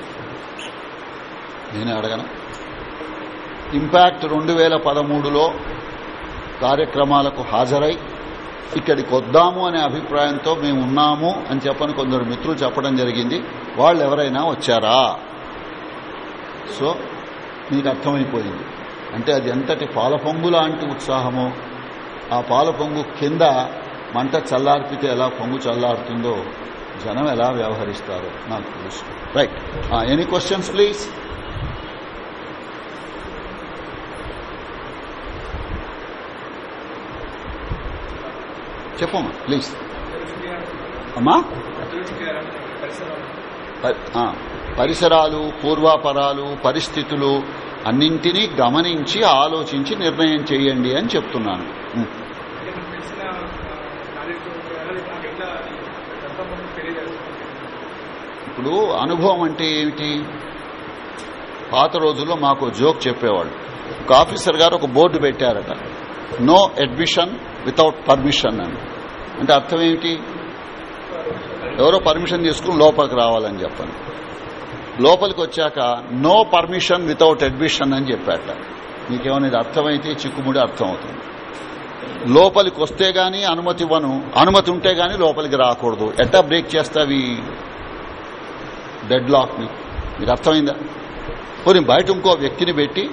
నేనే అడగను. ఇంపాక్ట్ రెండు వేల పదమూడులో కార్యక్రమాలకు హాజరై ఇక్కడికి వద్దాము అనే అభిప్రాయంతో మేము ఉన్నాము అని చెప్పని కొందరు మిత్రులు చెప్పడం జరిగింది. వాళ్ళు ఎవరైనా వచ్చారా? సో మీకు అర్థమైపోయింది. అంటే అది ఎంతటి పాలపొంగు లాంటి ఉత్సాహమో ఆ పాలపొంగు కింద మంట చల్లార్పితే ఎలా పొంగు చల్లారుతుందో జనం ఎలా వ్యవహరిస్తారో నాకు తెలుసు. రైట్ ఎనీ క్వశ్చన్స్ ప్లీజ్ చెప్పమ్మా ప్లీజ్ అమ్మా? పరిసరాలు. పూర్వాపరాలు పరిస్థితులు అన్నింటినీ గమనించి ఆలోచించి నిర్ణయం చేయండి అని చెప్తున్నాను. ఇప్పుడు అనుభవం అంటే ఏమిటి? పాత రోజుల్లో మాకు జోక్ చెప్పేవాళ్ళు. ఒక ఆఫీసర్ గారు ఒక బోర్డు పెట్టారట. నో అడ్మిషన్ వితౌట్ పర్మిషన్ అని. అంటే అర్థం ఏమిటి? ఎవరో పర్మిషన్ తీసుకుని లోపలికి రావాలని చెప్పాను లోపలికి వచ్చాక నో పర్మిషన్ వితౌట్ అడ్మిషన్ అని చెప్పాట. మీకేమైనా ఇది అర్థమైతే చిక్కుముడి అర్థం అవుతుంది లోపలికి వస్తే గాని అనుమతి ఇవ్వను. అనుమతి ఉంటే గాని లోపలికి రాకూడదు. ఎట్టా బ్రేక్ చేస్తావి? డెడ్ లాక్ని మీకు అర్థమైందా? పోనీ బయట ఇంకో వ్యక్తిని పెట్టి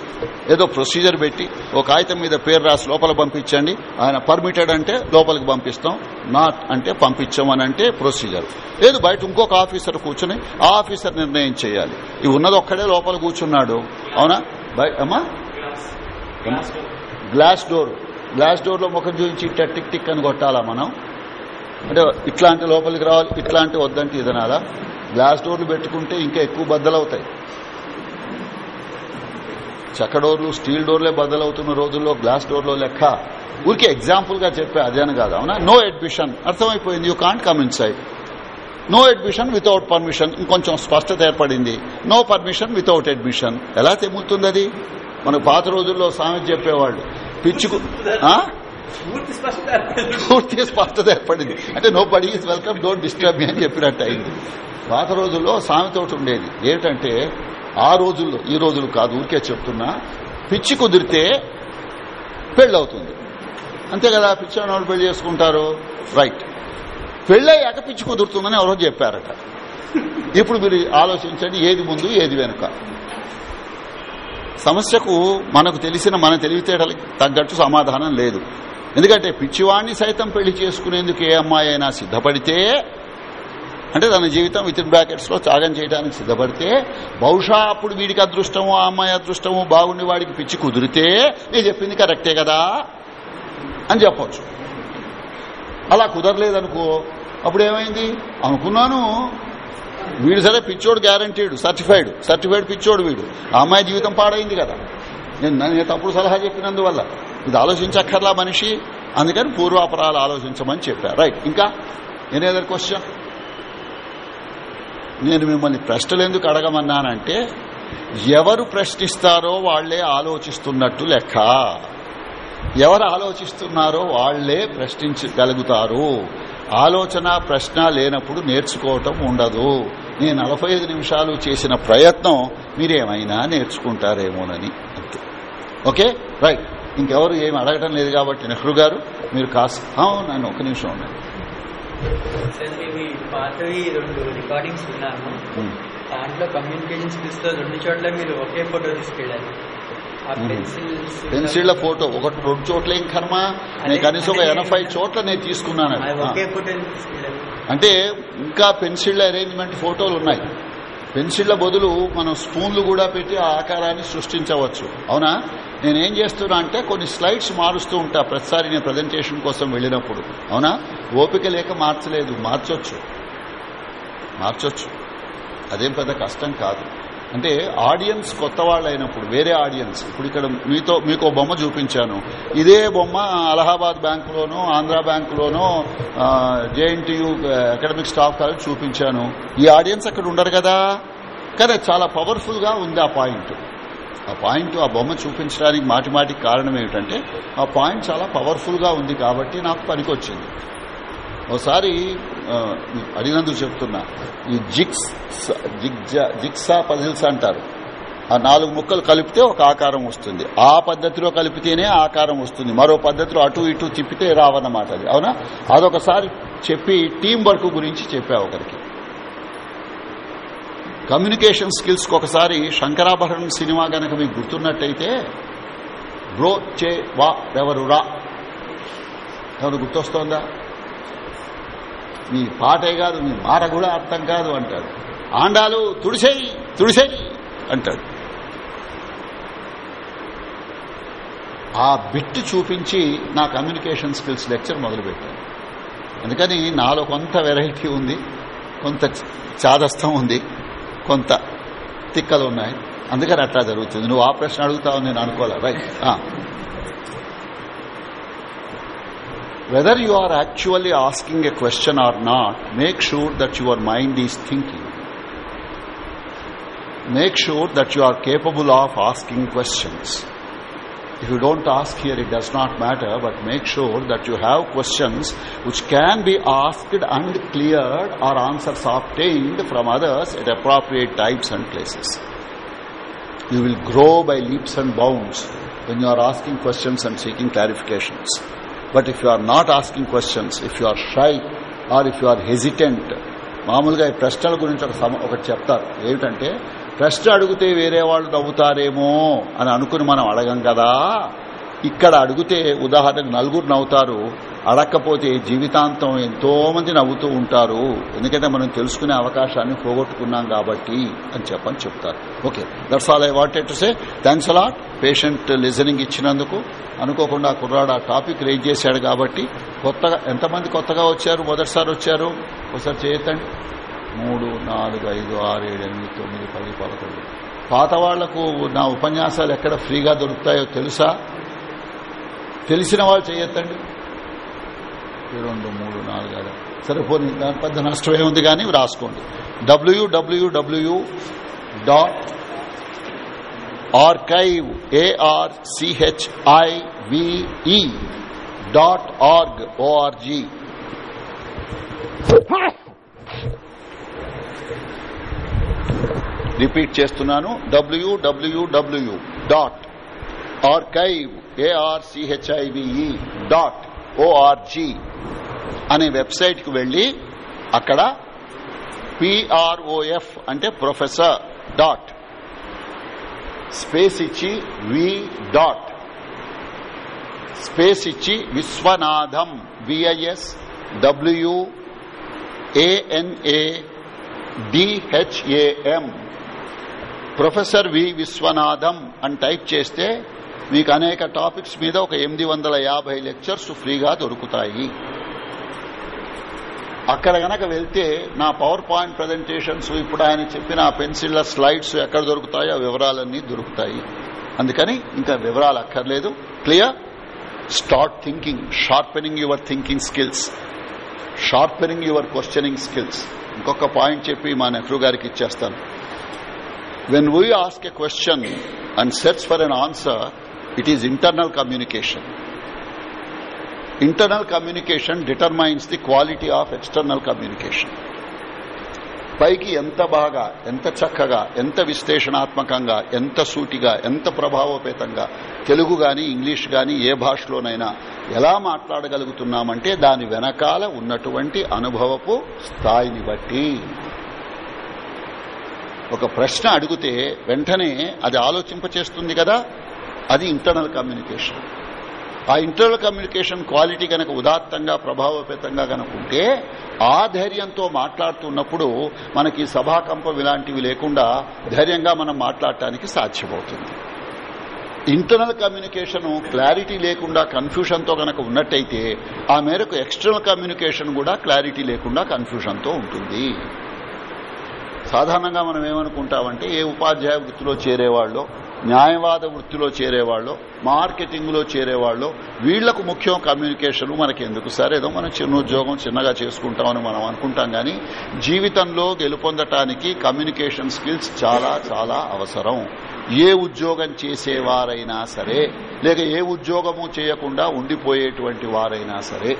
ఏదో ప్రొసీజర్ పెట్టి ఒక కాగితం మీద పేరు రాసి లోపల పంపించండి. ఆయన పర్మిటెడ్ అంటే లోపలికి పంపిస్తాం. నాట్ అంటే పంపించామని అంటే ప్రొసీజర్ లేదు బయట ఇంకొక ఆఫీసర్ కూర్చుని ఆ ఆఫీసర్ నిర్ణయం చేయాలి. ఇవి ఉన్నది ఒక్కడే లోపల కూర్చున్నాడు. అవునా? అమ్మా? గ్లాస్ డోర్ గ్లాస్ డోర్లో ముఖం చూపించి ఇట్లా టిక్ టిక్ అని కొట్టాలా మనం? అంటే ఇట్లాంటి లోపలికి రావాలి ఇట్లాంటి వద్దంటే ఇదనాలా గ్లాస్ డోర్లు పెట్టుకుంటే ఇంకా ఎక్కువ బద్దలవుతాయి. చెక్క డోర్లు స్టీల్ డోర్లే బద్దలవుతున్న రోజుల్లో గ్లాస్ డోర్లో లెక్క. ఊరికే ఎగ్జాంపుల్గా చెప్పే అదేను కాదు అవునా? నో అడ్మిషన్ అర్థమైపోయింది. You can't come inside no admission without permission ఇంకొంచెం స్పష్టత ఏర్పడింది. నో పర్మిషన్ వితౌట్ అడ్మిషన్ ఎలా తెములుతుంది అది? మనకు పాత రోజుల్లో సామెత చెప్పేవాళ్ళు. పిచ్చుకు పూర్తి స్పష్టత ఏర్పడింది. అంటే nobody is welcome don't disturb me అని చెప్పినట్టు అయింది. పాత రోజుల్లో సామెతోటి ఉండేది. ఏంటంటే ఆ రోజుల్లో ఈ రోజులు కాదు ఊరికే చెప్తున్నా పిచ్చి కుదిరితే పెళ్ళవుతుంది. అంతే కదా పిచ్చి వాళ్ళు పెళ్ళి చేసుకుంటారు. రైట్ పెళ్ళయ్యాక పిచ్చి కుదురుతుందని ఎవరో చెప్పారట. ఇప్పుడు మీరు ఆలోచించండి ఏది ముందు ఏది వెనుక. సమస్యకు మనకు తెలిసిన మన తెలివితేటలకి తగ్గట్టు సమాధానం లేదు. ఎందుకంటే పిచ్చివాణ్ణి సైతం పెళ్ళి చేసుకునేందుకు ఏ అమ్మాయి అయినా సిద్ధపడితే అంటే తన జీవితం విత్ ఇన్ బ్రాకెట్స్లో త్యాగం చేయడానికి సిద్ధపడితే బహుశా అప్పుడు వీడికి అదృష్టము ఆ అమ్మాయి అదృష్టము బాగుండి వాడికి పిచ్చి కుదిరితే నేను చెప్పింది కరెక్టే కదా? అని చెప్పచ్చు. అలా కుదరలేదనుకో అప్పుడు ఏమైంది అనుకున్నాను. వీడు సరే పిచ్చోడు గ్యారంటీడు సర్టిఫైడ్ సర్టిఫైడ్ పిచ్చోడు వీడు. ఆ అమ్మాయి జీవితం పాడైంది కదా. నేను నేను తప్పుడు సలహా చెప్పినందువల్ల? ఇది ఆలోచించక్కర్లా మనిషి. అందుకని పూర్వాపరాలు ఆలోచించమని చెప్పారు రైట్. ఇంకా? ఎనీ అదర్ క్వశ్చన్ నేను మిమ్మల్ని ప్రశ్నలు ఎందుకు అడగమన్నానంటే ఎవరు ప్రశ్నిస్తారో వాళ్ళే ఆలోచిస్తున్నట్టు లెక్క. ఎవరు ఆలోచిస్తున్నారో వాళ్ళే ప్రశ్నించగలుగుతారు. ఆలోచన ప్రశ్న లేనప్పుడు నేర్చుకోవటం ఉండదు. నేను నలభై నిమిషాలు చేసిన ప్రయత్నం మీరేమైనా నేర్చుకుంటారేమోనని అంతే. ఓకే? రైట్. ఇంకెవరు ఏమి అడగటం లేదు కాబట్టి నెహ్రూ గారు మీరు కాస్త నన్ను ఒక నిమిషం ఉండండి. సార్ ఇవి పాతవి రెండు రికార్డింగ్స్ విన్నాను. ఉమ్. దాంట్లో కమ్యూనికేషన్ స్కిల్స్తో రెండు చోట్ల మీరు ఒకే ఫోటో. పెన్సిల్స్ పెన్సిళ్ళ ఫోటో ఒకటి రెండు చోట్ల ఏం కర్మ. నేను కనీసం ఒక ఎనభై చోట్ల నేను తీసుకున్నాను. ఒకే అంటే ఇంకా పెన్సిళ్ళ అరేంజ్మెంట్ ఫోటోలు ఉన్నాయి. పెన్సిళ్ళ బదులు మనం స్పూన్లు కూడా పెట్టి ఆ ఆకారాన్ని సృష్టించవచ్చు. అవునా? నేనేం చేస్తున్నా అంటే కొన్ని స్లైడ్స్ మారుస్తూ ఉంటా ప్రతిసారి నేను ప్రజెంటేషన్ కోసం వెళ్ళినప్పుడు. అవునా? ఓపిక లేక మార్చలేదు. మార్చొచ్చు. మార్చొచ్చు. అదేం పెద్ద కష్టం కాదు. అంటే ఆడియన్స్ కొత్త వాళ్ళైనప్పుడు అయినప్పుడు వేరే ఆడియన్స్ ఇప్పుడు ఇక్కడ మీతో మీకు బొమ్మ చూపించాను. ఇదే బొమ్మ అలహాబాద్ బ్యాంకులోనో ఆంధ్ర బ్యాంకులోనో జేఎన్టీయూ అకాడమిక్ స్టాఫ్ కాలేజ్ చూపించాను. ఈ ఆడియన్స్ అక్కడ ఉండరు కదా? కానీ చాలా పవర్ఫుల్గా ఉంది ఆ పాయింట్ ఆ పాయింట్ ఆ బొమ్మ చూపించడానికి మాటిమాటికి కారణం ఏమిటంటే ఆ పాయింట్ చాలా పవర్ఫుల్గా ఉంది కాబట్టి నాకు పనికొచ్చింది. ఒకసారి అడిగినందుకు చెప్తున్నా. ఈ జిక్స్ జిగ్జా జిక్సా పజిల్స్ అంటారు. ఆ నాలుగు ముక్కలు కలిపితే ఒక ఆకారం వస్తుంది. ఆ పద్ధతిలో కలిపితేనే ఆకారం వస్తుంది. మరో పద్ధతిలో అటు ఇటు తిప్పితే రావన్నమాట అది. అవునా? అదొకసారి చెప్పి టీం వర్క్ గురించి చెప్పా ఒకరికి. కమ్యూనికేషన్ స్కిల్స్కి ఒకసారి శంకరాభరణం సినిమా గనక మీకు గుర్తున్నట్టయితే బ్రో చే వా ఎవరు రా. ఎవరు గుర్తొస్తోందా? మీ పాటే కాదు మీ మాట కూడా అర్థం కాదు అంటాడు. ఆండాలు తుడిసేయి తుడిసేయి అంటాడు. ఆ బిట్ చూపించి నా కమ్యూనికేషన్ స్కిల్స్ లెక్చర్ మొదలుపెట్టాను. అందుకని నాలో కొంత వెరైటీ ఉంది కొంత చాదస్తం ఉంది కొంత తిక్కలు ఉన్నాయి. అందుకని అట్లా జరుగుతుంది. నువ్వు ఆ ప్రశ్న అడుగుతావు నేను అనుకోలే. Right. Whether you are actually asking a question or not, make sure that your mind is thinking. Make sure that you are capable of asking questions. If you don't ask here, it does not matter, but make sure that you have questions which can be asked and cleared or answers obtained from others at appropriate times and places. You will grow by leaps and bounds when you are asking questions and seeking clarifications. But if you are not asking questions if you are shy or if you are hesitant మామూలుగా ఈ ప్రశ్నల గురించి ఒక సమ ఒకటి చెప్తారు. ఏమిటంటే ప్రశ్న అడిగితే వేరే వాళ్ళు నవ్వుతారేమో అని అనుకుని మనం అడగం కదా. ఇక్కడ అడిగితే ఉదాహరణకు నలుగురు నవ్వుతారు అడగకపోతే జీవితాంతం ఎంతో మంది నవ్వుతూ ఉంటారు. ఎందుకంటే మనం తెలుసుకునే అవకాశాన్ని పోగొట్టుకున్నాం కాబట్టి అని చెప్పని చెప్తారు. Okay. That's all I wanted to say thanks a lot patient listening ఇచ్చినందుకు అనుకోకుండా కుర్రాడు ఆ టాపిక్ రేజ్ చేశాడు కాబట్టి కొత్తగా ఎంతమంది కొత్తగా వచ్చారు? మొదటిసారి వచ్చారు? ఒకసారి చేయొద్దండి. మూడు నాలుగు ఐదు ఆరు ఏడు ఎనిమిది తొమ్మిది పది పదకొండు. పాత వాళ్ళకు నా ఉపన్యాసాలు ఎక్కడ ఫ్రీగా దొరుకుతాయో తెలుసా? తెలిసిన వాళ్ళు చేయొద్దండి. రెండు మూడు నాలుగు ఐదు. సరే దాని పెద్ద నష్టం ఉంది కానీ రాసుకోండి. WWW dot archive ARCHIVE dot org ORG repeat చేస్తున్నాను. డబ్ల్యూడబ్ల్యూడబ్ల్యూ dot archive ARCHIVE dot ORG అనే వెబ్సైట్కు వెళ్ళి అక్కడ పిఆర్ఓఎఫ్ అంటే ప్రొఫెసర్ డాట్ స్పేస్ ఇచ్చి వి డాట్. స్పేస్ ఇచ్చి Viswanatham V I S W A N A D H A M professor V Viswanatham అని type చేస్తే మీకు అనేక టాపిక్స్ మీద ఒక ఎనిమిది వందల యాభై లెక్చర్స్ ఫ్రీగా దొరుకుతాయి. అక్కడ గనక వెళ్తే నా పవర్ పాయింట్ ప్రజెంటేషన్స్ ఇప్పుడు ఆయన చెప్పిన ఆ పెన్సిళ్ళ స్లైడ్స్ ఎక్కడ దొరుకుతాయో ఆ వివరాలన్నీ దొరుకుతాయి. అందుకని ఇంకా వివరాలు అక్కర్లేదు. Clear start thinking sharpening your thinking skills sharpening your questioning skills ఇంకొక పాయింట్ చెప్పి మా నెహ్రూ గారికి ఇచ్చేస్తాను. When we ask a question and search for an answer it is internal communication internal communication determines the quality of external communication పైకి ఎంత బాగా ఎంత చక్కగా ఎంత విశ్లేషణాత్మకంగా ఎంత సూటిగా ఎంత ప్రభావోపేతంగా తెలుగు గాని ఇంగ్లీష్ గాని ఏ భాషలోనైనా ఎలా మాట్లాడగలుగుతున్నామంటే దాని వెనకాల ఉన్నటువంటి అనుభవపు స్థాయిని బట్టి. ఒక ప్రశ్న అడిగితే వెంటనే అది ఆలోచింపచేస్తుంది కదా? అది ఇంటర్నల్ కమ్యూనికేషన్. ఆ ఇంటర్నల్ కమ్యూనికేషన్ క్వాలిటీ కనుక ఉదాత్తంగా ప్రభావపేతంగా కనుక ఉంటే ఆ ధైర్యంతో మాట్లాడుతున్నప్పుడు మనకి సభాకంపం ఇలాంటివి లేకుండా ధైర్యంగా మనం మాట్లాడటానికి సాధ్యమవుతుంది. ఇంటర్నల్ కమ్యూనికేషన్ క్లారిటీ లేకుండా కన్ఫ్యూషన్తో కనుక ఉన్నట్టయితే ఆ మేరకు ఎక్స్టర్నల్ కమ్యూనికేషన్ కూడా క్లారిటీ లేకుండా కన్ఫ్యూషన్తో ఉంటుంది. సాధారణంగా మనం ఏమనుకుంటామంటే ఏ ఉపాధ్యాయ వృత్తిలో చేరేవాళ్ళో న్యాయవాద వృత్తిలో చేరేవాళ్ళు మార్కెటింగ్లో చేరేవాళ్ళు వీళ్ళకు ముఖ్యం కమ్యూనికేషన్ మనకి ఎందుకు సరే ఏదో మనం చిన్న ఉద్యోగం చిన్నగా చేసుకుంటామని మనం అనుకుంటాం కానీ జీవితంలో గెలుపొందటానికి కమ్యూనికేషన్ స్కిల్స్ చాలా చాలా అవసరం. ఏ ఉద్యోగం చేసేవారైనా సరే లేక ఏ ఉద్యోగము చేయకుండా ఉండిపోయేటువంటి వారైనా సరే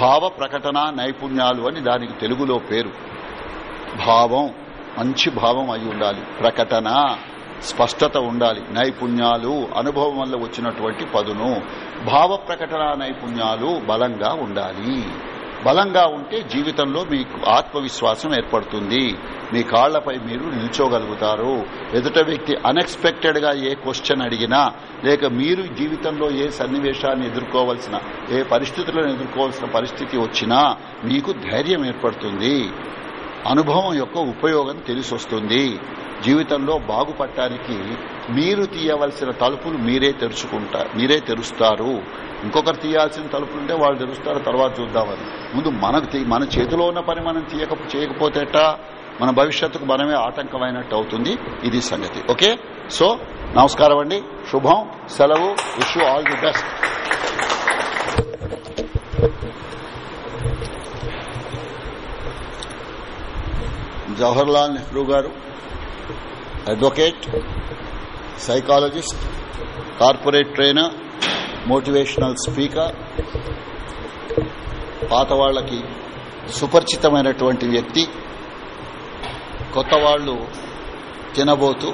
భావ ప్రకటన నైపుణ్యాలు అని దానికి తెలుగులో పేరు. భావం మంచి భావం అయి ఉండాలి ప్రకటన. స్పష్టత ఉండాలి. నైపుణ్యాలు అనుభవం వల్ల వచ్చినటువంటి పదును. భావ ప్రకటన నైపుణ్యాలు బలంగా ఉండాలి. బలంగా ఉంటే జీవితంలో మీకు ఆత్మవిశ్వాసం ఏర్పడుతుంది. మీ కాళ్ళపై మీరు నిల్చోగలుగుతారు. ఎదుట వ్యక్తి అన్ఎక్స్పెక్టెడ్గా ఏ క్వశ్చన్ అడిగినా లేక మీరు జీవితంలో ఏ సన్నివేశాన్ని ఎదుర్కోవాల్సిన ఏ పరిస్థితులను ఎదుర్కోవాల్సిన పరిస్థితి వచ్చినా మీకు ధైర్యం ఏర్పడుతుంది. అనుభవం యొక్క ఉపయోగం తెలిసొస్తుంది. జీవితంలో బాగుపడటానికి మీరు తీయవలసిన తలుపులు మీరే తెరుచుకుంటారు మీరే తెరుస్తారు. ఇంకొకరు తీయాల్సిన తలుపులుంటే వాళ్ళు తెరుస్తారు తర్వాత చూద్దామని ముందు మనకు తీ- మన చేతిలో ఉన్న పని మనం తీయక చేయకపోతేట మన భవిష్యత్తుకు మనమే ఆటంకమైనట్టు అవుతుంది. ఇది సంగతి. ఓకే? సో నమస్కారం అండి శుభం సెలవు wish all the best. Jawaharlal Nehru గారు advocate psychologist corporate trainer motivational speaker పాత వాళ్ళకి సుపరిచితమైనటువంటి వ్యక్తి కొత్త వాళ్ళు తినబోతూ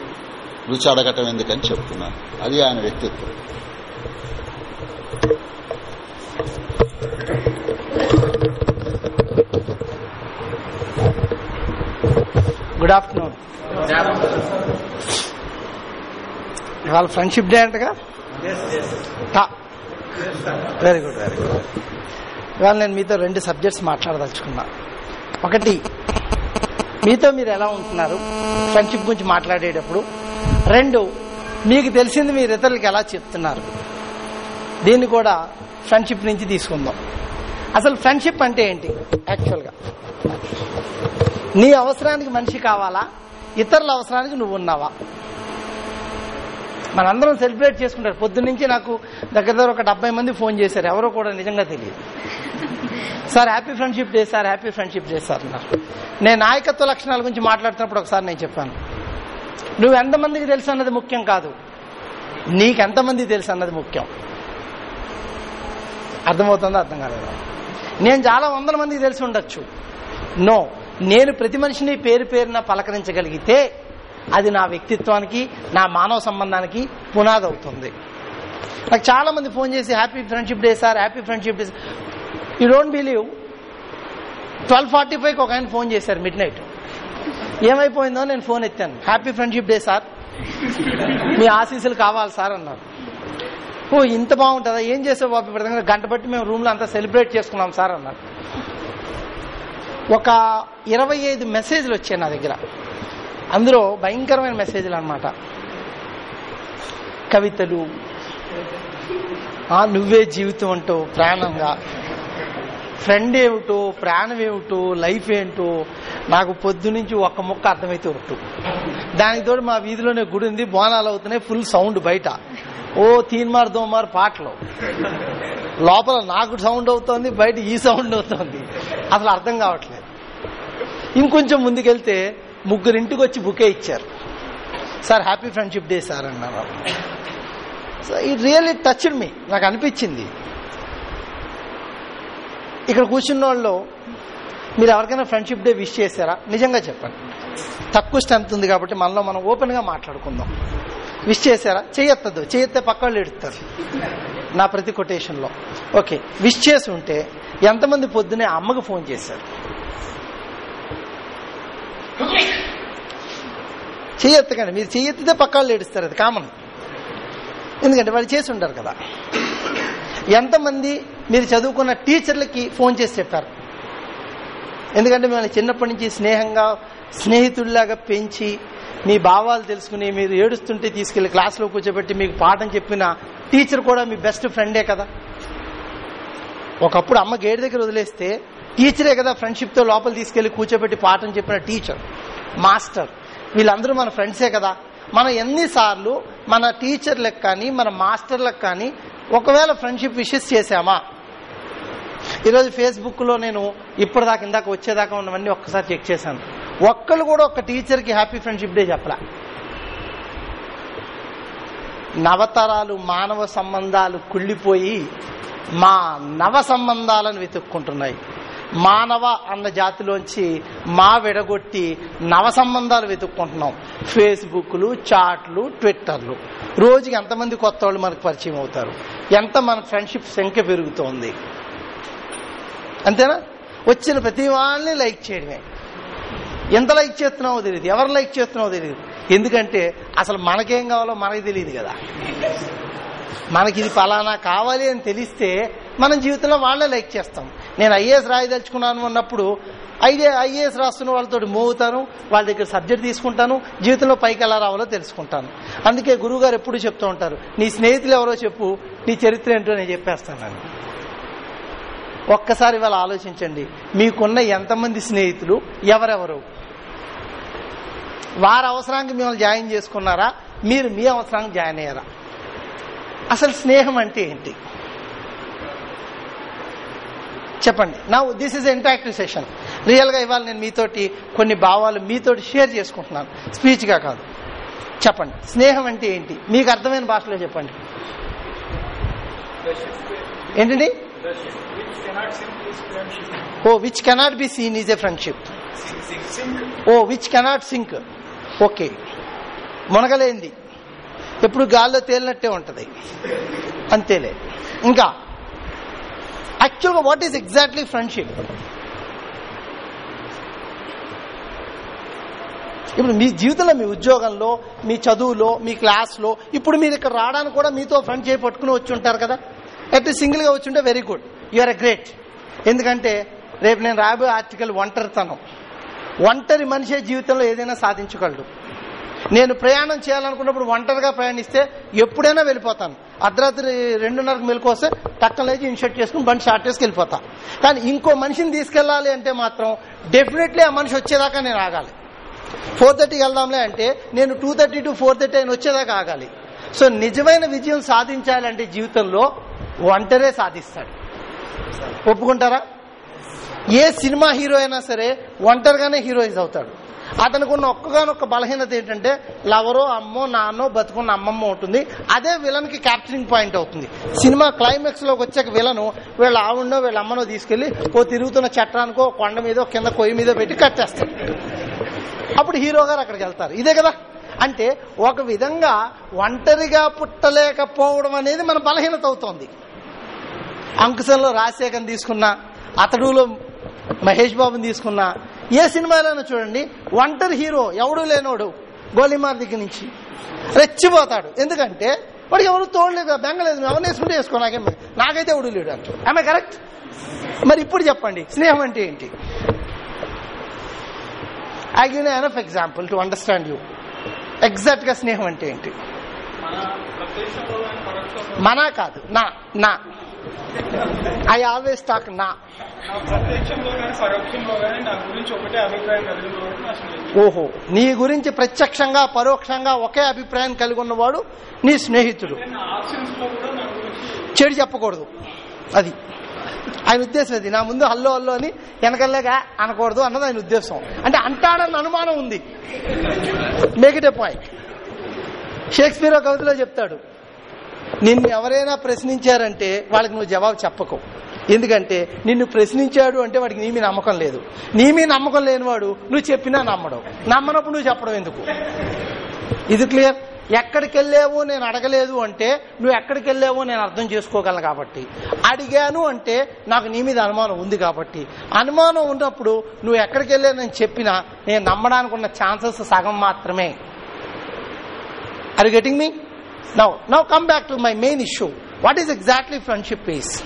రుచి అడగటం ఎందుకని చెప్తున్నాను అది ఆయన వ్యక్తిత్వం. గుడ్ ఆఫ్టర్నూన్ ఇవాళ ఫ్రెండ్షిప్ డే అంటగా? వెరీ గుడ్ వెరీ గుడ్ ఇవాళ నేను మీతో రెండు సబ్జెక్ట్స్ మాట్లాడదలుచుకున్నా. ఒకటి మీతో మీరు ఎలా ఉంటున్నారు? ఫ్రెండ్షిప్ గురించి మాట్లాడేటప్పుడు. రెండు మీకు తెలిసింది మీరు ఇతరులకి ఎలా చెప్తున్నారు? దీన్ని కూడా ఫ్రెండ్షిప్ నుంచి తీసుకుందాం. అసలు ఫ్రెండ్షిప్ అంటే ఏంటి? యాక్చువల్గా నీ అవసరానికి మనిషి కావాలా? ఇతరుల అవసరానికి నువ్వు ఉన్నావా? మనందరం సెలబ్రేట్ చేసుకుంటారు. పొద్దున్నుంచి నాకు దగ్గర దగ్గర ఒక డెబ్బై మంది ఫోన్ చేశారు. ఎవరో కూడా నిజంగా తెలియదు. Sir happy friendship day sir happy friendship day sir అన్నారు. నేను నాయకత్వ లక్షణాల గురించి మాట్లాడుతున్నప్పుడు ఒకసారి నేను చెప్పాను. నువ్వు ఎంతమందికి తెలుసు అన్నది ముఖ్యం కాదు. నీకెంతమంది తెలుసు అన్నది ముఖ్యం. అర్థమవుతుందో? అర్థం కాలేదు? నేను చాలా వందల మందికి తెలిసి ఉండొచ్చు. నో. నేను ప్రతి మనిషిని పేరు పేరున పలకరించగలిగితే అది నా వ్యక్తిత్వానికి నా మానవ సంబంధానికి పునాది అవుతుంది నాకు చాలా మంది ఫోన్ చేసి happy friendship day sir happy friendship day you don't believe twelve forty ఫైవ్కి ఒక ఆయన ఫోన్ చేశారు మిడ్ నైట్ ఏమైపోయిందో నేను ఫోన్ ఎత్తాను. హ్యాపీ ఫ్రెండ్షిప్ డే సార్ మీ ఆశీస్సులు కావాలి సార్ అన్నారు. ఓ ఇంత బాగుంటుందా? ఏం చేసావు బాబు? ఇప్పుడు గంట బట్టి మేము రూమ్లో అంతా సెలబ్రేట్ చేసుకున్నాం సార్ అన్నారు. ఒక ఇరవై ఐదు మెసేజ్లు వచ్చాయి నా దగ్గర. అందులో భయంకరమైన మెసేజ్లు అనమాట కవితలు. నువ్వే జీవితం అంటూ ప్రాణంగా. ఫ్రెండ్ ఏమిటో ప్రాణం ఏమిటో లైఫ్ ఏంటో నాకు పొద్దు నుంచి ఒక్క ముక్క అర్థమైతే ఒకటి దానికి తోడు మా వీధిలోనే గుడి ఉంది బోనాలు అవుతున్నాయి ఫుల్ సౌండ్ బయట. ఓ తీన్మార్ దోమార్ పాటలు. లోపల నాకు సౌండ్ అవుతోంది బయట ఈ సౌండ్ అవుతోంది. అసలు అర్థం కావట్లేదు. ఇంకొంచెం ముందుకెళ్తే ముగ్గురింటికి వచ్చి బుకే ఇచ్చారు. Sir happy friendship day sir అన్నారు so it really touched me నాకు అనిపించింది. ఇక్కడ కూర్చున్న వాళ్ళు మీరు ఎవరికైనా ఫ్రెండ్షిప్ డే విష్ చేశారా? నిజంగా చెప్పండి. తక్కువ స్ట్రెంత్ ఉంది కాబట్టి మనలో మనం ఓపెన్గా మాట్లాడుకుందాం. విష్ చేశారా? చేయొత్తదు చేయొత్తే పక్క వాళ్ళు ఎడుతారు నా ప్రతి కొటేషన్లో. ఓకే విష్ చేసి ఉంటే ఎంతమంది పొద్దునే అమ్మకు ఫోన్ చేశారు? చేయొత్తకండి మీరు చెయ్యెత్తితే పక్క వాళ్ళు ఏడుస్తారు. అది కామన్. ఎందుకంటే వాళ్ళు చేసి ఉంటారు కదా. ఎంతమంది మీరు చదువుకున్న టీచర్లకి ఫోన్ చేసి చెప్పారు? ఎందుకంటే మిమ్మల్ని చిన్నప్పటి నుంచి స్నేహంగా స్నేహితుల్లాగా పెంచి మీ భావాలు తెలుసుకుని మీరు ఏడుస్తుంటే తీసుకెళ్ళి క్లాస్లో కూర్చోబెట్టి మీకు పాఠం చెప్పిన టీచర్ కూడా మీ బెస్ట్ ఫ్రెండే కదా. ఒకప్పుడు అమ్మ గేట్ దగ్గర వదిలేస్తే టీచరే కదా ఫ్రెండ్షిప్తో లోపల తీసుకెళ్ళి కూర్చోబెట్టి పాఠం చెప్పిన టీచర్ మాస్టర్. వీళ్ళందరూ మన ఫ్రెండ్సే కదా. మనం ఎన్నిసార్లు మన టీచర్లకు కానీ మన మాస్టర్లకు కానీ ఒకవేళ ఫ్రెండ్షిప్ విషెస్ చేశామా? ఈరోజు ఫేస్బుక్లో నేను ఇప్పటిదాకా ఇందాక వచ్చేదాకా ఉన్నవన్నీ ఒక్కసారి చెక్ చేశాను. ఒక్కళ్ళు కూడా ఒక టీచర్కి హ్యాపీ ఫ్రెండ్షిప్ డే చెప్పలా. నవతరాలు మానవ సంబంధాలు కుళ్ళిపోయి మా నవ సంబంధాలను వెతుక్కుంటున్నాయి. మానవ అన్న జాతిలోంచి మా విడగొట్టి నవ సంబంధాలు వెతుక్కుంటున్నాం. ఫేస్బుక్లు చాట్లు ట్విట్టర్లు. రోజుకి ఎంతమంది కొత్త వాళ్ళు మనకు పరిచయం అవుతారు? ఎంత మన ఫ్రెండ్షిప్ సంఖ్య పెరుగుతోంది? అంతేనా? వచ్చిన ప్రతి వాళ్ళని లైక్ చేయడమే. ఎంత లైక్ చేస్తున్నావో తెలియదు ఎవరు లైక్ చేస్తున్నావో తెలియదు ఎందుకంటే అసలు మనకేం కావాలో మనకి తెలియదు కదా. మనకి ఇది ఫలానా కావాలి అని తెలిస్తే మనం జీవితంలో వాళ్ళే లైక్ చేస్తాం. నేను ఐఏఎస్ రాయదలుచుకున్నాను అన్నప్పుడు అయితే ఐఏఎస్ రాస్తున్న వాళ్ళతో మోగుతాను వాళ్ళ దగ్గర సబ్జెక్ట్ తీసుకుంటాను జీవితంలో పైకి ఎలా రావాలో తెలుసుకుంటాను. అందుకే గురువుగారు ఎప్పుడు చెప్తూ ఉంటారు నీ స్నేహితులు ఎవరో చెప్పు నీ చరిత్ర ఏంటో నేను చెప్పేస్తాను ఒక్కసారి ఇవాళ ఆలోచించండి మీకున్న ఎంతమంది స్నేహితులు ఎవరెవరు? వారి అవసరానికి మిమ్మల్ని జాయిన్ చేసుకున్నారా? మీరు మీ అవసరానికి జాయిన్ అయ్యారా? అసలు స్నేహం అంటే ఏంటి? చెప్పండి. నా దిస్ ఇస్ ఇంటరాక్టివ్ సెషన్ రియల్గా ఇవాళ నేను మీతోటి కొన్ని భావాలు మీతోటి షేర్ చేసుకుంటున్నాను. స్పీచ్గా కాదు. చెప్పండి. స్నేహం అంటే ఏంటి? మీకు అర్థమైన భాషలో చెప్పండి. ఏంటండి? ఓ which cannot be seen is a friendship oh which cannot sink okay. మునగలేంది. ఎప్పుడు గాల్లో తేలినట్టే ఉంటది. అంతేలే. ఇంకా యాక్చువల్గా వాట్ ఈస్ ఎగ్జాక్ట్లీ ఫ్రెండ్షిప్ ఇప్పుడు మీ జీవితంలో మీ ఉద్యోగంలో మీ చదువులో మీ క్లాస్లో ఇప్పుడు మీరు ఇక్కడ రావడానికి కూడా మీతో ఫ్రెండ్ చేయి పట్టుకుని వచ్చి ఉంటారు కదా? అయితే సింగిల్గా వచ్చి ఉంటే very good you're a great ఎందుకంటే రేపు నేను రాబోయే ఆర్టికల్ ఒంటరితనం. ఒంటరి మనిషే జీవితంలో ఏదైనా సాధించగలడు. నేను ప్రయాణం చేయాలనుకున్నప్పుడు ఒంటరిగా ప్రయాణిస్తే ఎప్పుడైనా వెళ్ళిపోతాను. అర్ధరాత్రి రెండున్నరకు మెలుకొస్తే వస్తే ఇన్షర్ట్ చేసుకుని బండి షార్ట్ చేసుకు వెళ్ళిపోతా. కానీ ఇంకో మనిషిని తీసుకెళ్ళాలి అంటే మాత్రం డెఫినెట్లీ ఆ మనిషి వచ్చేదాకా నేను ఆగాలి. ఫోర్ థర్టీకి వెళ్దాంలే అంటే నేను two thirty to four thirty అయిన వచ్చేదాకా ఆగాలి. సో నిజమైన విజయం సాధించాలంటే జీవితంలో ఒంటరే సాధిస్తాడు. ఒప్పుకుంటారా? ఏ సినిమా హీరో అయినా సరే ఒంటరిగానే హీరోయిజ్ అవుతాడు. అతనికి ఉన్న ఒక్కగానొక్క బలహీనత ఏంటంటే లవరో అమ్మో నాన్నో బతుకున్న అమ్మమ్మ ఉంటుంది. అదే విలన్కి క్యాప్చరింగ్ పాయింట్ అవుతుంది. సినిమా క్లైమాక్స్లోకి వచ్చాక విలను వీళ్ళ ఆవుండో వీళ్ళ అమ్మనో తీసుకెళ్ళి ఓ తిరుగుతున్న చట్టానికో కొండ మీదో కింద కొయ్యి మీద పెట్టి కట్టేస్తారు అప్పుడు హీరో గారు అక్కడికి వెళ్తారు. ఇదే కదా? అంటే ఒక విధంగా ఒంటరిగా పుట్టలేకపోవడం అనేది మన బలహీనత అవుతోంది. అంకుశంలో రాజశేఖర్ తీసుకున్నా అతడులో మహేష్ బాబుని తీసుకున్నా ఏ సినిమాలోనూ చూడండి ఒంటరి హీరో ఎవడు లేనోడు గోలీమార్ దగ్గర నుంచి రెచ్చిపోతాడు. ఎందుకంటే వాడికి ఎవరు తోడలేదు బెంగలేదు ఎవరిని వేసుకుంటే వేసుకో నాకేం నాకైతే ఎవడు లేడు అంట ఆమె కరెక్ట్ మరి ఇప్పుడు చెప్పండి స్నేహం అంటే ఏంటి? I give enough example to understand you ఎగ్జాక్ట్గా స్నేహం అంటే ఏంటి? మన కాదు నా నా. ఐ ఆల్వేస్ టాక్ నా ఓహో నీ గురించి ప్రత్యక్షంగా పరోక్షంగా ఒకే అభిప్రాయం కలిగి ఉన్నవాడు నీ స్నేహితుడు. చెడు చెప్పకూడదు. అది. ఆయన ఉద్దేశం అది. నా ముందు హల్లో హల్లో అని వెనకల్లేగా అనకూడదు అన్నది ఆయన ఉద్దేశం. అంటే అంటాడన్న అనుమానం ఉంది. Make it a point Shakespeare కవితలో చెప్తాడు. నిన్ను ఎవరైనా ప్రశ్నించారంటే వాళ్ళకి నువ్వు జవాబు చెప్పకు. ఎందుకంటే నిన్ను ప్రశ్నించాడు అంటే వాడికి నీ మీద నమ్మకం లేదు. నీ మీద నమ్మకం లేనివాడు నువ్వు చెప్పినా నమ్మడం. నమ్మనప్పుడు నువ్వు చెప్పడం ఎందుకు? ఇది క్లియర్ ఎక్కడికి వెళ్ళావు నేను అడగలేదు అంటే నువ్వు ఎక్కడికి వెళ్ళావో నేను అర్థం చేసుకోగలను కాబట్టి. అడిగాను అంటే నాకు నీ మీద అనుమానం ఉంది కాబట్టి. అనుమానం ఉన్నప్పుడు నువ్వు ఎక్కడికి వెళ్ళావు నేను చెప్పినా నేను నమ్మడానికి ఉన్న ఛాన్సెస్ సగం మాత్రమే. Are getting me now now come back to my main issue what is exactly friendship is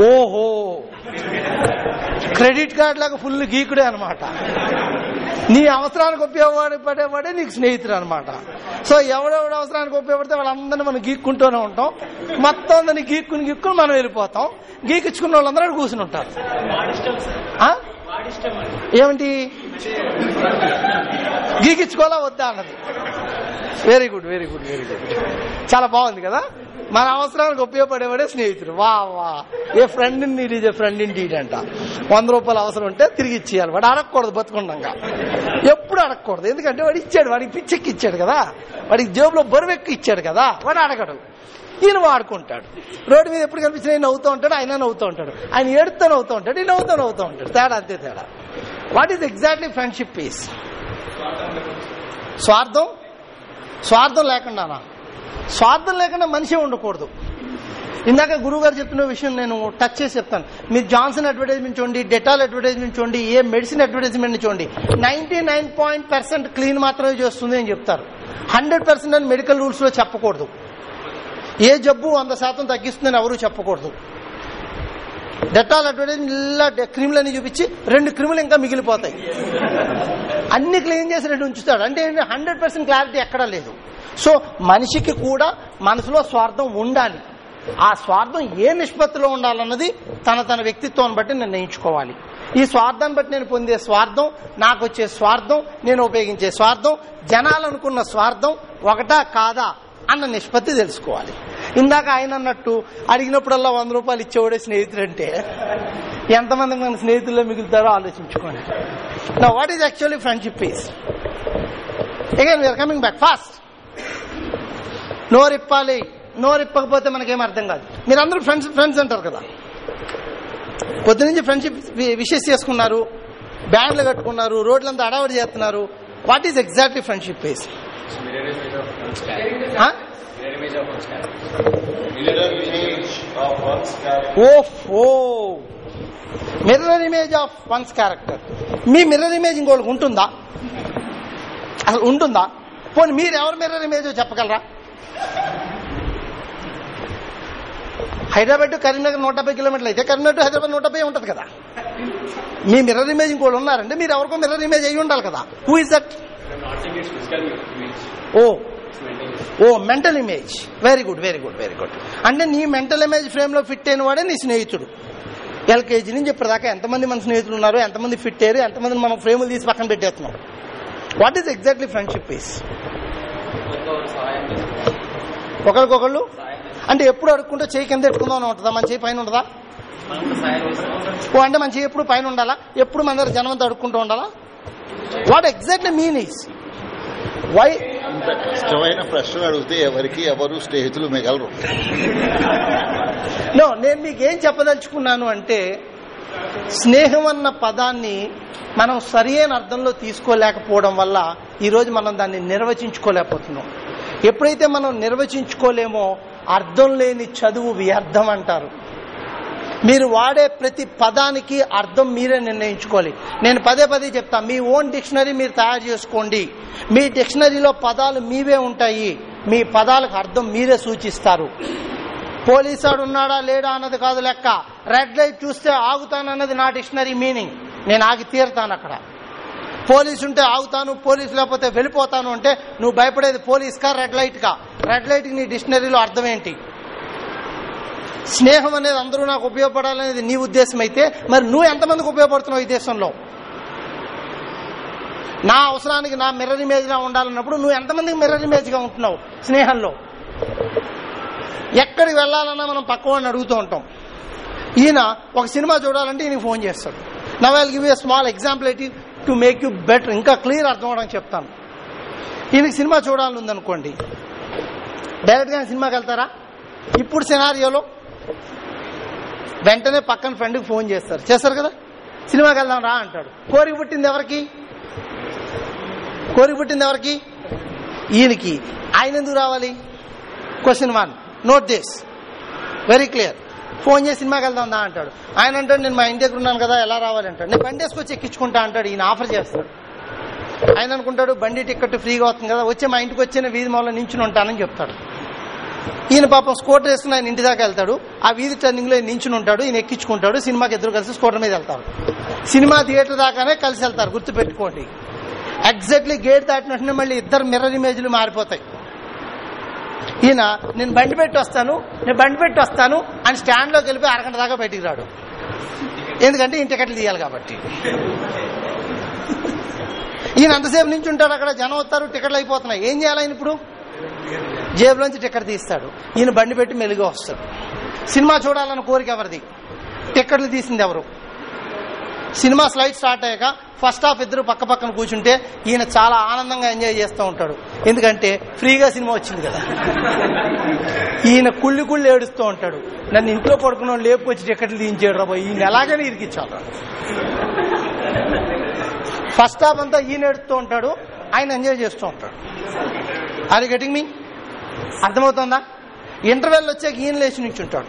ఓహో. క్రెడిట్ కార్డ్ లాగా ఫుల్ గీకుడే అనమాట నీ అవసరానికి ఉపయోగపడేవాడే నీకు స్నేహితుడు అనమాట సో ఎవడెవడ అవసరానికి ఉపయోగపడితే వాళ్ళందరినీ మనం గీక్కుంటూనే ఉంటాం. మొత్తం అందరినీ గీక్కుని గీక్కుని మనం వెళ్ళిపోతాం. గీకించుకున్న వాళ్ళందరూ కూర్చుని ఉంటారు. ఆ? ఏమిటి గీకించుకోవాలా వద్దా అన్నది. Very good very good very good చాలా బాగుంది కదా? మన అవసరానికి ఉపయోగపడేవాడే స్నేహితుడు. వా వా. A friend in need is a friend indeed అంట. వంద రూపాయలు అవసరం ఉంటే తిరిగి ఇచ్చేయాలి. వాడు అడగకూడదు బతుకుండగా. ఎప్పుడు అడగకూడదు. ఎందుకంటే వాడు ఇచ్చాడు. వాడికి పిచ్చెక్కి ఇచ్చాడు కదా. వాడికి జేబులో బరువెక్కి ఇచ్చాడు కదా. వాడు అడగడు. ఈయన వాడుకుంటాడు. రోడ్డు మీద ఎప్పుడు కనిపించినా నవ్వుతూ ఉంటాడు. ఆయన నవ్వుతూ ఉంటాడు. ఆయన ఏడుతూ నవ్వుతూ ఉంటాడు. ఈ నవ్వుతూ నవ్వుతూ ఉంటాడు. తేడా అంతే తేడా. What is exactly friendship piece స్వార్థం. స్వార్థం లేకుండానా? స్వార్థం లేకుండా మనిషి ఉండకూడదు. ఇందాక గురువుగారు చెప్పిన విషయం నేను టచ్ చేసి చెప్తాను. మీరు జాన్సన్ అడ్వర్టైజ్మెంట్ చూడండి డెటాల్ అడ్వర్టైజ్మెంట్ చూడండి ఏ మెడిసిన్ అడ్వర్టైజ్మెంట్ చూడండి ninety nine point percent clean మాత్రమే చేస్తుంది అని చెప్తారు. హండ్రెడ్ పర్సెంట్ అని మెడికల్ రూల్స్లో చెప్పకూడదు. ఏ జబ్బు వంద శాతం తగ్గిస్తుందని ఎవరూ చెప్పకూడదు. డెటాల్ అడ్వర్టైజ్ ఇలా క్రిములని చూపించి రెండు క్రిములు ఇంకా మిగిలిపోతాయి. అన్ని క్లీన్ చేసి రెండు ఉంచుతాడు. అంటే హండ్రెడ్ పర్సెంట్ క్లారిటీ ఎక్కడా లేదు. సో మనిషికి కూడా మనసులో స్వార్థం ఉండాలి. ఆ స్వార్థం ఏ నిష్పత్తిలో ఉండాలన్నది తన తన వ్యక్తిత్వాన్ని బట్టి నిర్ణయించుకోవాలి. ఈ స్వార్థాన్ని బట్టి నేను పొందే స్వార్థం నాకు వచ్చే స్వార్థం నేను ఉపయోగించే స్వార్థం జనాలనుకున్న స్వార్థం ఒకటా కాదా అన్న నిష్పత్తి తెలుసుకోవాలి. ఇందాక ఆయన అన్నట్టు అడిగినప్పుడల్లా వంద రూపాయలు ఇచ్చేవాడే అంటే ఎంతమంది మన స్నేహితుల్లో మిగులుతారో ఆలోచించుకోండి. నా what is actually friendship is again we're coming back fast నోరిప్పాలి. నోరిప్పకపోతే మనకేం అర్థం కాదు. మీరందరూ ఫ్రెండ్స్ ఫ్రెండ్స్ అంటారు కదా. పొద్దు నుంచి ఫ్రెండ్షిప్ విషెస్ చేసుకున్నారు. బ్యాండ్లు కట్టుకున్నారు. రోడ్లంతా అడావడి చేస్తున్నారు. What is exactly friendship is ఓఫో mirror image of one's character me mirror image ఇంకోళ్ళకి ఉంటుందా? అసలు ఉంటుందా? పోనీ మీరు ఎవరు మిర్రర్ ఇమేజ్ చెప్పగలరా? హైదరాబాద్ టు కరీంనగర్ నూట డెబ్బై కిలోమీటర్లు అయితే కరీంనగర్ టు హైదరాబాద్ నూట డెబ్బై ఉంటుంది కదా. మీ మిర్రర్ ఇమేజ్ ఇంకోళ్ళు ఉన్నారంటే మీరు ఎవరికో మిర్రర్ ఇమేజ్ అయ్యి ఉండాలి కదా. Who is that oh. Oh mental image. Very good very good very good అంటే నీ మెంటల్ ఇమేజ్ ఫ్రేమ్లో ఫిట్ అయిన వాడే నీ స్నేహితుడు. ఎల్కేజీ నుంచి ఇప్పటిదాకా ఎంతమంది మన స్నేహితులు ఉన్నారు ఎంతమంది ఫిట్ అయ్యారు ఎంతమంది మనం ఫ్రేములు తీసి పక్కన పెట్టేస్తున్నాం. What is exactly friendship is ఒకరికొకళ్ళు? అంటే ఎప్పుడు అడుక్కుంటే చేయి కింద ఎట్టుకుందాం అని ఉంటుందా? మన చేయి పైన ఉంటుందా? ఓ అంటే మన చేయి ఎప్పుడు పైన ఉండాలా? ఎప్పుడు మన దగ్గర జనమంతా అడుక్కుంటూ ఉండాలా? What exactly mean is why ఇంత ఇష్టమైన ప్రశ్నలు అడిగితే ఎవరికి ఎవరు స్నేహితులు మిగలరు నో నేను మీకు ఏం చెప్పదలుచుకున్నాను అంటే స్నేహం అన్న పదాన్ని మనం సరియైన అర్థంలో తీసుకోలేకపోవడం వల్ల ఈరోజు మనం దాన్ని నిర్వచించుకోలేకపోతున్నాం. ఎప్పుడైతే మనం నిర్వచించుకోలేమో అర్థం లేని చదువు వ్యర్థం అంటారు. మీరు వాడే ప్రతి పదానికి అర్థం మీరే నిర్ణయించుకోవాలి. నేను పదే పదే చెప్తా మీ ఓన్ డిక్షనరీ మీరు తయారు చేసుకోండి. మీ డిక్షనరీలో పదాలు మీవే ఉంటాయి. మీ పదాలకు అర్థం మీరే సూచిస్తారు. పోలీసాడు ఉన్నాడా లేడా అన్నది కాదు లెక్క. రెడ్ లైట్ చూస్తే ఆగుతానన్నది నా డిక్షనరీ మీనింగ్. నేను ఆగి తీరుతాను అక్కడ. పోలీసు ఉంటే ఆగుతాను పోలీసు లేకపోతే వెళ్ళిపోతాను అంటే నువ్వు భయపడేది పోలీస్ కా రెడ్ లైట్ కా రెడ్ లైట్ నీ డిక్షనరీలో అర్థం ఏంటి? స్నేహం అనేది అందరూ నాకు ఉపయోగపడాలనేది నీ ఉద్దేశం అయితే మరి నువ్వు ఎంతమందికి ఉపయోగపడుతున్నావు ఈ దేశంలో? నా అవసరానికి నా మిర్రర్ ఇమేజ్గా ఉండాలన్నప్పుడు నువ్వు ఎంతమందికి మిర్రర్ ఇమేజ్గా ఉంటున్నావు స్నేహంలో? ఎక్కడికి వెళ్ళాలన్నా మనం పక్కవాడిని అడుగుతూ ఉంటాం. ఈయన ఒక సినిమా చూడాలంటే ఈయన ఫోన్ చేస్తాడు. Now give a small example eighty to make you better ఇంకా క్లియర్ అర్థం అవడానికి చెప్తాను. ఈయనకి సినిమా చూడాలని ఉందనుకోండి డైరెక్ట్గా సినిమాకి వెళ్తారా? ఇప్పుడు సినారియోలో వెంటనే పక్కన ఫ్రెండ్కి ఫోన్ చేస్తారు. చేస్తారు కదా? సినిమాకి వెళ్దాం రా అంటాడు. కోరిక పుట్టింది ఎవరికి? కోరిక పుట్టింది ఎవరికి? ఈయనకి. ఆయన ఎందుకు రావాలి? Question one note this very clear phone చేసి సినిమాకి వెళ్దాం దా అంటాడు. ఆయన అంటాడు నేను మా ఇంటి దగ్గర ఉన్నాను కదా ఎలా రావాలి? అంటాడు. నేను బండి వేసుకొచ్చి ఎక్కించుకుంటా అంటాడు. ఈయన ఆఫర్ చేస్తాడు. ఆయన అనుకుంటాడు బండి టికెట్ ఫ్రీగా వస్తుంది కదా వచ్చి మా ఇంటికి వచ్చిన వీధి మాలో నించుని ఉంటానని చెప్తాడు. ఈయన పాపం స్కూటర్ వేసుకుని ఆయన ఇంటి దాకా వెళ్తాడు. ఆ వీధి టర్నింగ్లో నించుని ఉంటాడు ఈయన ఎక్కించుకుంటాడు సినిమాకి ఇద్దరు కలిసి స్కూటర్ మీద వెళ్తారు సినిమా థియేటర్ దాకానే కలిసి వెళ్తారు గుర్తు పెట్టుకోండి ఎగ్జాక్ట్లీ గేట్ దాటినట్టునే మళ్ళీ ఇద్దరు మిర్రర్ ఇమేజ్లు మారిపోతాయి. ఈయన నేను బండి పెట్టి వస్తాను నేను బండి పెట్టి వస్తాను అని స్టాండ్లోకి వెళ్ళిపోయి అరగంట దాకా బయటికి రాడు. ఎందుకంటే ఇంటి టికెట్లు తీయాలి కాబట్టి. ఈయన అంతసేపు నుంచి ఉంటాడు అక్కడ జనం వస్తారు టికెట్లు అయిపోతున్నాయి. ఏం చేయాలి ఆయన ఇప్పుడు? జేబులోంచి టికెట్ తీస్తాడు. ఈయన బండి పెట్టి మెలుగు వస్తాడు. సినిమా చూడాలన్న కోరిక ఎవరిది? టికెట్లు తీసింది ఎవరు? సినిమా స్లైడ్ స్టార్ట్ అయ్యాక ఫస్ట్ హాఫ్ ఇద్దరు పక్క పక్కన కూర్చుంటే ఈయన చాలా ఆనందంగా ఎంజాయ్ చేస్తూ ఉంటాడు. ఎందుకంటే ఫ్రీగా సినిమా వచ్చింది కదా. ఈయన కుళ్ళి కుళ్ళి ఏడుస్తూ ఉంటాడు. నన్ను ఇంట్లో పడుకున్న లేపుకొచ్చి టికెట్లు తీయించాడు రాబో ఈయన ఎలాగైనా ఇరికిచ్చాడు ఫస్ట్ హాఫ్ అంతా ఈయన ఏడుస్తూ ఉంటాడు. ఆయన ఎంజాయ్ చేస్తూ ఉంటాడు. అది గెటింగ్ మీ అర్థమవుతుందా? ఇంటర్వెల్ వచ్చాక ఈయన లేచి నుంచి ఉంటాడు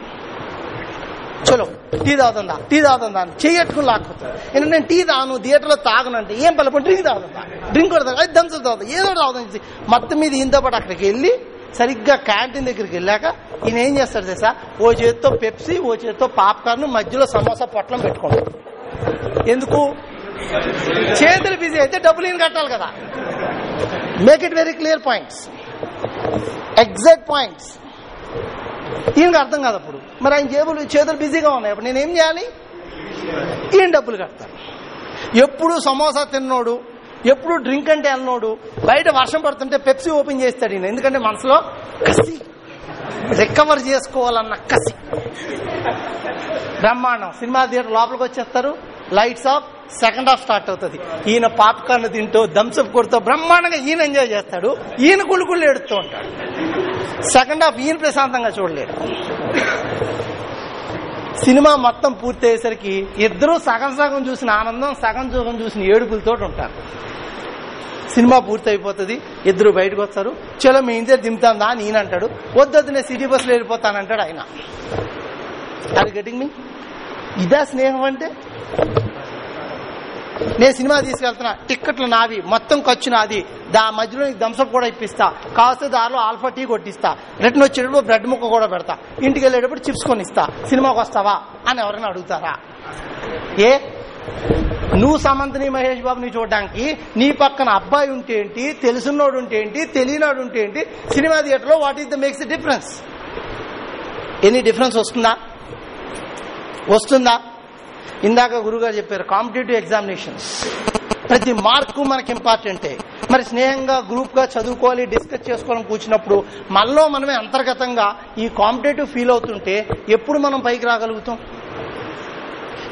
చలో టీ తాగుతుందా? టీ తాగుతుందా? అని చేయట్టుకుని లాక్కుతుంది నేను టీ తాగను థియేటర్లో తాగను అంటే ఏం పల్లె డ్రింక్ తాగుతుందా? డ్రింక్ కూడా తాగు అది దంచులు తాగుతా. ఏదో తాగుతుంది మొత్తం మీద ఈయనతో పాటు అక్కడికి వెళ్ళి సరిగ్గా క్యాంటీన్ దగ్గరికి వెళ్ళాక ఈయన ఏం చేస్తాడు తెలుసా? ఓ చేతితో పెప్సీ ఓ చేతితో పాప్కార్న్ మధ్యలో సమోసా పొట్లం పెట్టుకుంటాడు ఎందుకు? చేతులు బిజీ అయితే డబ్బులు ఈయన కట్టాలి కదా. Make it very clear points exact points ఈయనకు అర్థం కాదు అప్పుడు. మరి ఆయన జేబులు చేతులు బిజీగా ఉన్నాయి. అప్పుడు నేనేం చేయాలి? ఈయన డబ్బులు కడతాను ఎప్పుడు సమోసా తిన్నోడు ఎప్పుడు డ్రింక్ అంటే అన్నోడు బయట వర్షం పడుతుంటే పెప్సీ ఓపెన్ చేస్తాడు ఈయన. ఎందుకంటే మనసులో కసి. రికవర్ చేసుకోవాలన్న కసి. బ్రహ్మాండం. సినిమా థియేటర్ లోపలికి వచ్చేస్తారు. Lights off second half start అవుతుంది. ఈయన పాప్కార్న్ తింటూ థమ్స్అప్ కొడుతూ బ్రహ్మాండంగా ఈయన ఎంజాయ్ చేస్తాడు. ఈయన కుళ్ళు ఏడుతూ ఉంటాడు. సెకండ్ హాఫ్ ఈయన ప్రశాంతంగా చూడలేడు సినిమా మొత్తం పూర్తి అయ్యేసరికి ఇద్దరు సగం సగం చూసిన ఆనందం సగం సగం చూసిన ఏడుపులతో ఉంటారు. సినిమా పూర్తి అయిపోతుంది ఇద్దరు బయటకు వస్తారు. చలో మీ ఇంటి దింపుతాం దా నేను ఈయన అంటాడు. వద్దొద్దు నేను సిటీ బస్సులో వెళ్ళిపోతానంటాడు ఆయన. అది గెటింగ్ మీ ఇదా స్నేహం అంటే? నేను సినిమా తీసుకెళ్తున్నా టిక్కెట్లు నావి మొత్తం ఖర్చు నాది. దా మధ్యలో నీకు కూడా ఇప్పిస్తా. కాస్త దారిలో ఆల్ఫా టీ కొట్టిస్తా. రిటర్న్ వచ్చేటప్పుడు బ్రెడ్ ముక్క కూడా పెడతా. ఇంటికి వెళ్ళేటప్పుడు చిప్స్ కొని ఇస్తా సినిమాకి వస్తావా అని ఎవరైనా అడుగుతారా? ఏ? నువ్వు సమంతని మహేష్ బాబుని చూడడానికి నీ పక్కన అబ్బాయి ఉంటే ఏంటి తెలుసున్నోడు ఉంటే ఏంటి తెలియనోడు ఉంటే ఏంటి సినిమా థియేటర్లో what is the makes the difference? Any difference వస్తుందా? వస్తుందా? ఇందాక గురుగారు చెప్పారు కాంపిటేటివ్ ఎగ్జామినేషన్స్ ప్రతి మార్కు మనకి ఇంపార్టెంటే మరి స్నేహంగా గ్రూప్గా చదువుకోవాలి డిస్కస్ చేసుకోవాలని కూర్చున్నప్పుడు మనలో మనమే అంతర్గతంగా ఈ కాంపిటేటివ్ ఫీల్ అవుతుంటే ఎప్పుడు మనం పైకి రాగలుగుతాం?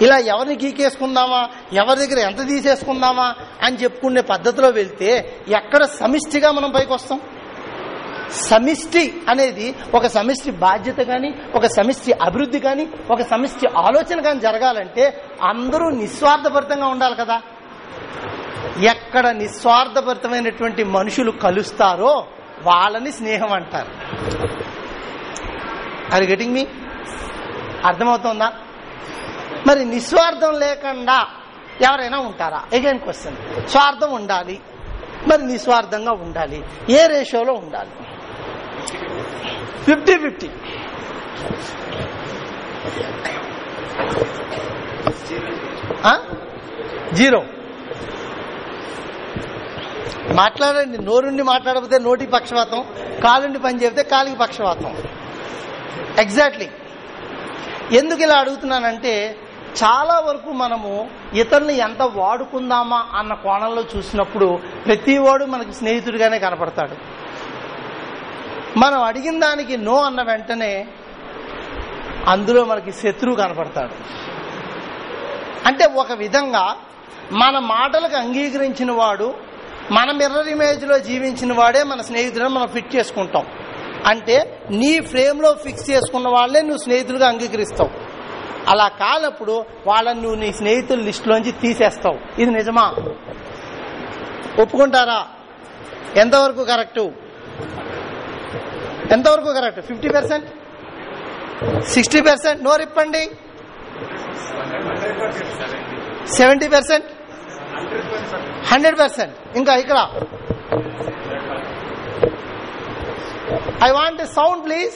ఇలా ఎవరిని గీకేసుకుందామా ఎవరి దగ్గర ఎంత తీసేసుకుందామా అని చెప్పుకునే పద్ధతిలో వెళ్తే ఎక్కడ సమిష్టిగా మనం పైకి వస్తాం? సమిష్టి అనేది ఒక సమిష్టి బాధ్యత కానీ ఒక సమిష్టి అభివృద్ధి కానీ ఒక సమిష్టి ఆలోచన కానీ జరగాలంటే అందరూ నిస్వార్థభరితంగా ఉండాలి కదా. ఎక్కడ నిస్వార్థభరితమైనటువంటి మనుషులు కలుస్తారో వాళ్ళని స్నేహం అంటారు. అది గెటింగ్ మీ అర్థమవుతోందా? మరి నిస్వార్థం లేకుండా ఎవరైనా ఉంటారా? ఎగైన్ క్వశ్చన్ స్వార్థం ఉండాలి. మరి నిస్వార్థంగా ఉండాలి. ఏ రేషియోలో ఉండాలి? Fifty fifty. జీరో. మాట్లాడండి నోరుండి మాట్లాడకపోతే నోటి పక్షవాతం కాలుండి పని చెబితే కాలికి పక్షవాతం. ఎగ్జాక్ట్లీ ఎందుకు ఇలా అడుగుతున్నానంటే చాలా వరకు మనము ఇతరుల్ని ఎంత వాడుకుందామా అన్న కోణంలో చూసినప్పుడు ప్రతి వాడు స్నేహితుడిగానే కనపడతాడు. మనం అడిగిన దానికి నో అన్న వెంటనే అందులో మనకి శత్రువు కనపడతాడు. అంటే ఒక విధంగా మన మాటలకు అంగీకరించిన వాడు మన మిర్రర్ ఇమేజ్లో జీవించిన వాడే మన స్నేహితులను మనం ఫిట్ చేసుకుంటాం. అంటే నీ ఫ్రేమ్లో ఫిక్స్ చేసుకున్న వాళ్ళే నువ్వు స్నేహితులుగా అంగీకరిస్తావు. అలా కానప్పుడు వాళ్ళని నువ్వు నీ స్నేహితుల లిస్టులోంచి తీసేస్తావు. ఇది నిజమా? ఒప్పుకుంటారా? ఎంతవరకు కరెక్టు ఎంతవరకు correct? Fifty percent? Sixty percent? నోరు ఇప్పండి సెవెంటీ పర్సెంట్? Hundred percent. ఇంకా ఇక్కడ. I want sound please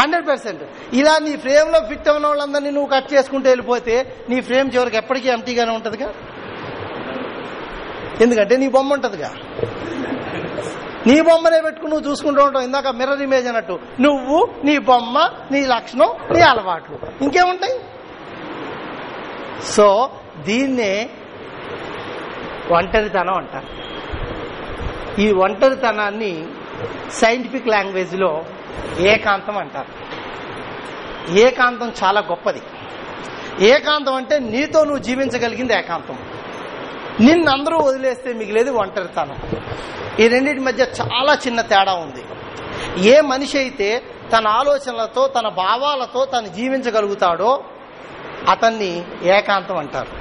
hundred percent. ఇలా నీ ఫ్రేమ్లో ఫిట్ అయిన వాళ్ళందరినీ నువ్వు కట్ చేసుకుంటూ వెళ్ళిపోతే నీ ఫ్రేమ్ చివరికి ఎప్పటికీ ఎంటీగానే ఉంటుందిగా? ఎందుకంటే నీ బొమ్మ ఉంటుందిగా? నీ బొమ్మనే పెట్టుకుని నువ్వు చూసుకుంటూ ఉంటావు. ఇందాక మిర్రర్ ఇమేజ్ అన్నట్టు. నువ్వు నీ బొమ్మ నీ లక్షణం నీ అలవాట్లు. ఇంకేముంటాయి? సో దీన్నే ఒంటరితనం అంటారు. ఈ ఒంటరితనాన్ని సైంటిఫిక్ లాంగ్వేజ్లో ఏకాంతం అంటారు. ఏకాంతం చాలా గొప్పది. ఏకాంతం అంటే నీతో నువ్వు జీవించగలిగింది ఏకాంతం. నిన్నందరూ వదిలేస్తే మిగిలేది ఒంటరితనం. ఈ రెండింటి మధ్య చాలా చిన్న తేడా ఉంది. ఏ మనిషి అయితే తన ఆలోచనలతో తన భావాలతో తను జీవించగలుగుతాడో అతన్ని ఏకాంతం అంటారు.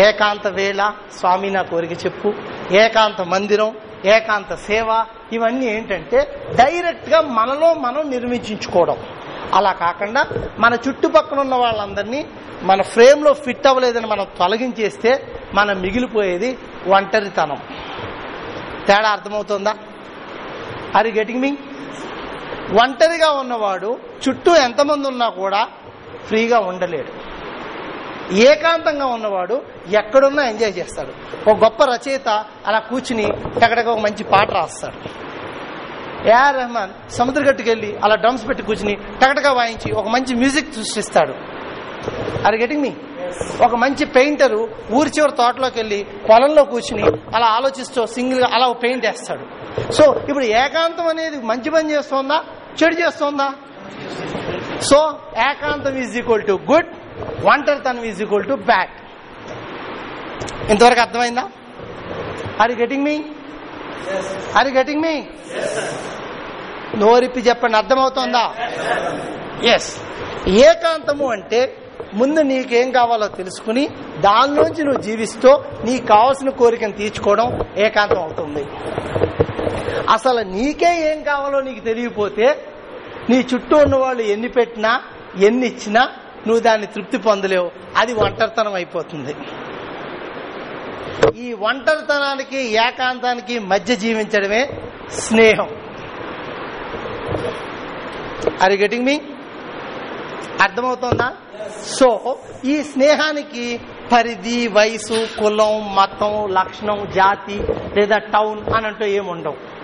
ఏకాంత వేళ స్వామి నా కోరిక చెప్పు ఏకాంత మందిరం ఏకాంత సేవ ఇవన్నీ ఏంటంటే డైరెక్ట్గా మనలో మనం నిర్మించుకోవడం. అలా కాకుండా మన చుట్టుపక్కల ఉన్న వాళ్ళందరినీ మన ఫ్రేమ్లో ఫిట్ అవ్వలేదని మనం తొలగించేస్తే మనం మిగిలిపోయేది ఒంటరితనం. తేడా అర్థమవుతుందా? అది గెటింగ్ మీ ఒంటరిగా ఉన్నవాడు చుట్టూ ఎంతమంది ఉన్నా కూడా ఫ్రీగా ఉండలేడు. ఏకాంతంగా ఉన్నవాడు ఎక్కడున్నా ఎంజాయ్ చేస్తాడు. ఒక గొప్ప రచయిత అలా కూర్చుని ఎక్కడికి ఒక మంచి పాట రాస్తాడు. ఏఆర్ రెహమాన్ సముద్రగట్టుకెళ్ళి అలా డ్రమ్స్ పెట్టి కూర్చుని టకటగా వాయించి ఒక మంచి మ్యూజిక్ సృష్టిస్తాడు. అది గెటింగ్ మీ ఒక మంచి పెయింటరు ఊరి చివరి తోటలోకి వెళ్ళి పొలంలో కూర్చుని అలా ఆలోచిస్తూ సింగిల్గా అలా పెయింట్ వేస్తాడు. సో ఇప్పుడు ఏకాంతం అనేది మంచి పని చేస్తోందా? చెడు చేస్తోందా? సో ఏకాంతం ఈజ్ ఈక్వల్ టు గుడ్ ఒంటరితనం ఈజ్ ఈక్వల్ టు బ్యాడ్ ఇంతవరకు అర్థమైందా? Are getting me are getting me నోరిప్పి చెప్పండి అర్థమవుతోందా? ఎస్ ఏకాంతము అంటే ముందు నీకేం కావాలో తెలుసుకుని దానిలోంచి నువ్వు జీవిస్తూ నీకు కావాల్సిన కోరికను తీర్చుకోవడం ఏకాంతం అవుతుంది. అసలు నీకే ఏం కావాలో నీకు తెలియపోతే నీ చుట్టూ ఉన్న వాళ్ళు ఎన్ని పెట్టినా ఎన్ని ఇచ్చినా నువ్వు దాన్ని తృప్తి పొందలేవు. అది ఒంటరితనం అయిపోతుంది. ఈ ఒంటరితనానికి ఏకాంతానికి మధ్య జీవించడమే స్నేహం. అది గెటింగ్ మీ అర్థమవుతోందా? సో ఈ స్నేహానికి పరిధి వయసు కులం మతం లక్షణం జాతి లేదా టౌన్ అని అంటూ ఏముండవు.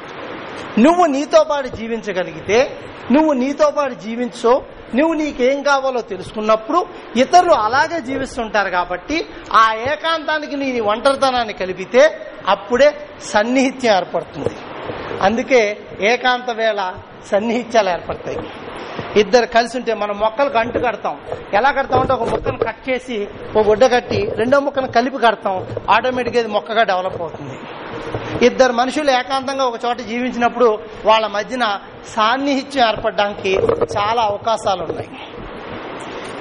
నువ్వు నీతో పాటు జీవించగలిగితే నువ్వు నీతో పాటు జీవించో నువ్వు నీకేం కావాలో తెలుసుకున్నప్పుడు ఇతరులు అలాగే జీవిస్తుంటారు కాబట్టి ఆ ఏకాంతానికి నీ ఒంటరితనాన్ని కలిపితే అప్పుడే సన్నిహిత్యం ఏర్పడుతుంది. అందుకే ఏకాంత వేళ సన్నిహిత్యాలు ఏర్పడతాయి. ఇద్దరు కలిసి ఉంటే మనం మొక్కలకు అంటు కడతాం. ఎలా కడతాం అంటే ఒక మొక్కను కట్ చేసి ఒక గుడ్డ కట్టి రెండో మొక్కను కలిపి కడతాం. ఆటోమేటిక్గా మొక్కగా డెవలప్ అవుతుంది. ఇద్దరు మనుషులు ఏకాంతంగా ఒక చోట జీవించినప్పుడు వాళ్ళ మధ్యన సాన్నిహిత్యం ఏర్పడడానికి చాలా అవకాశాలు ఉన్నాయి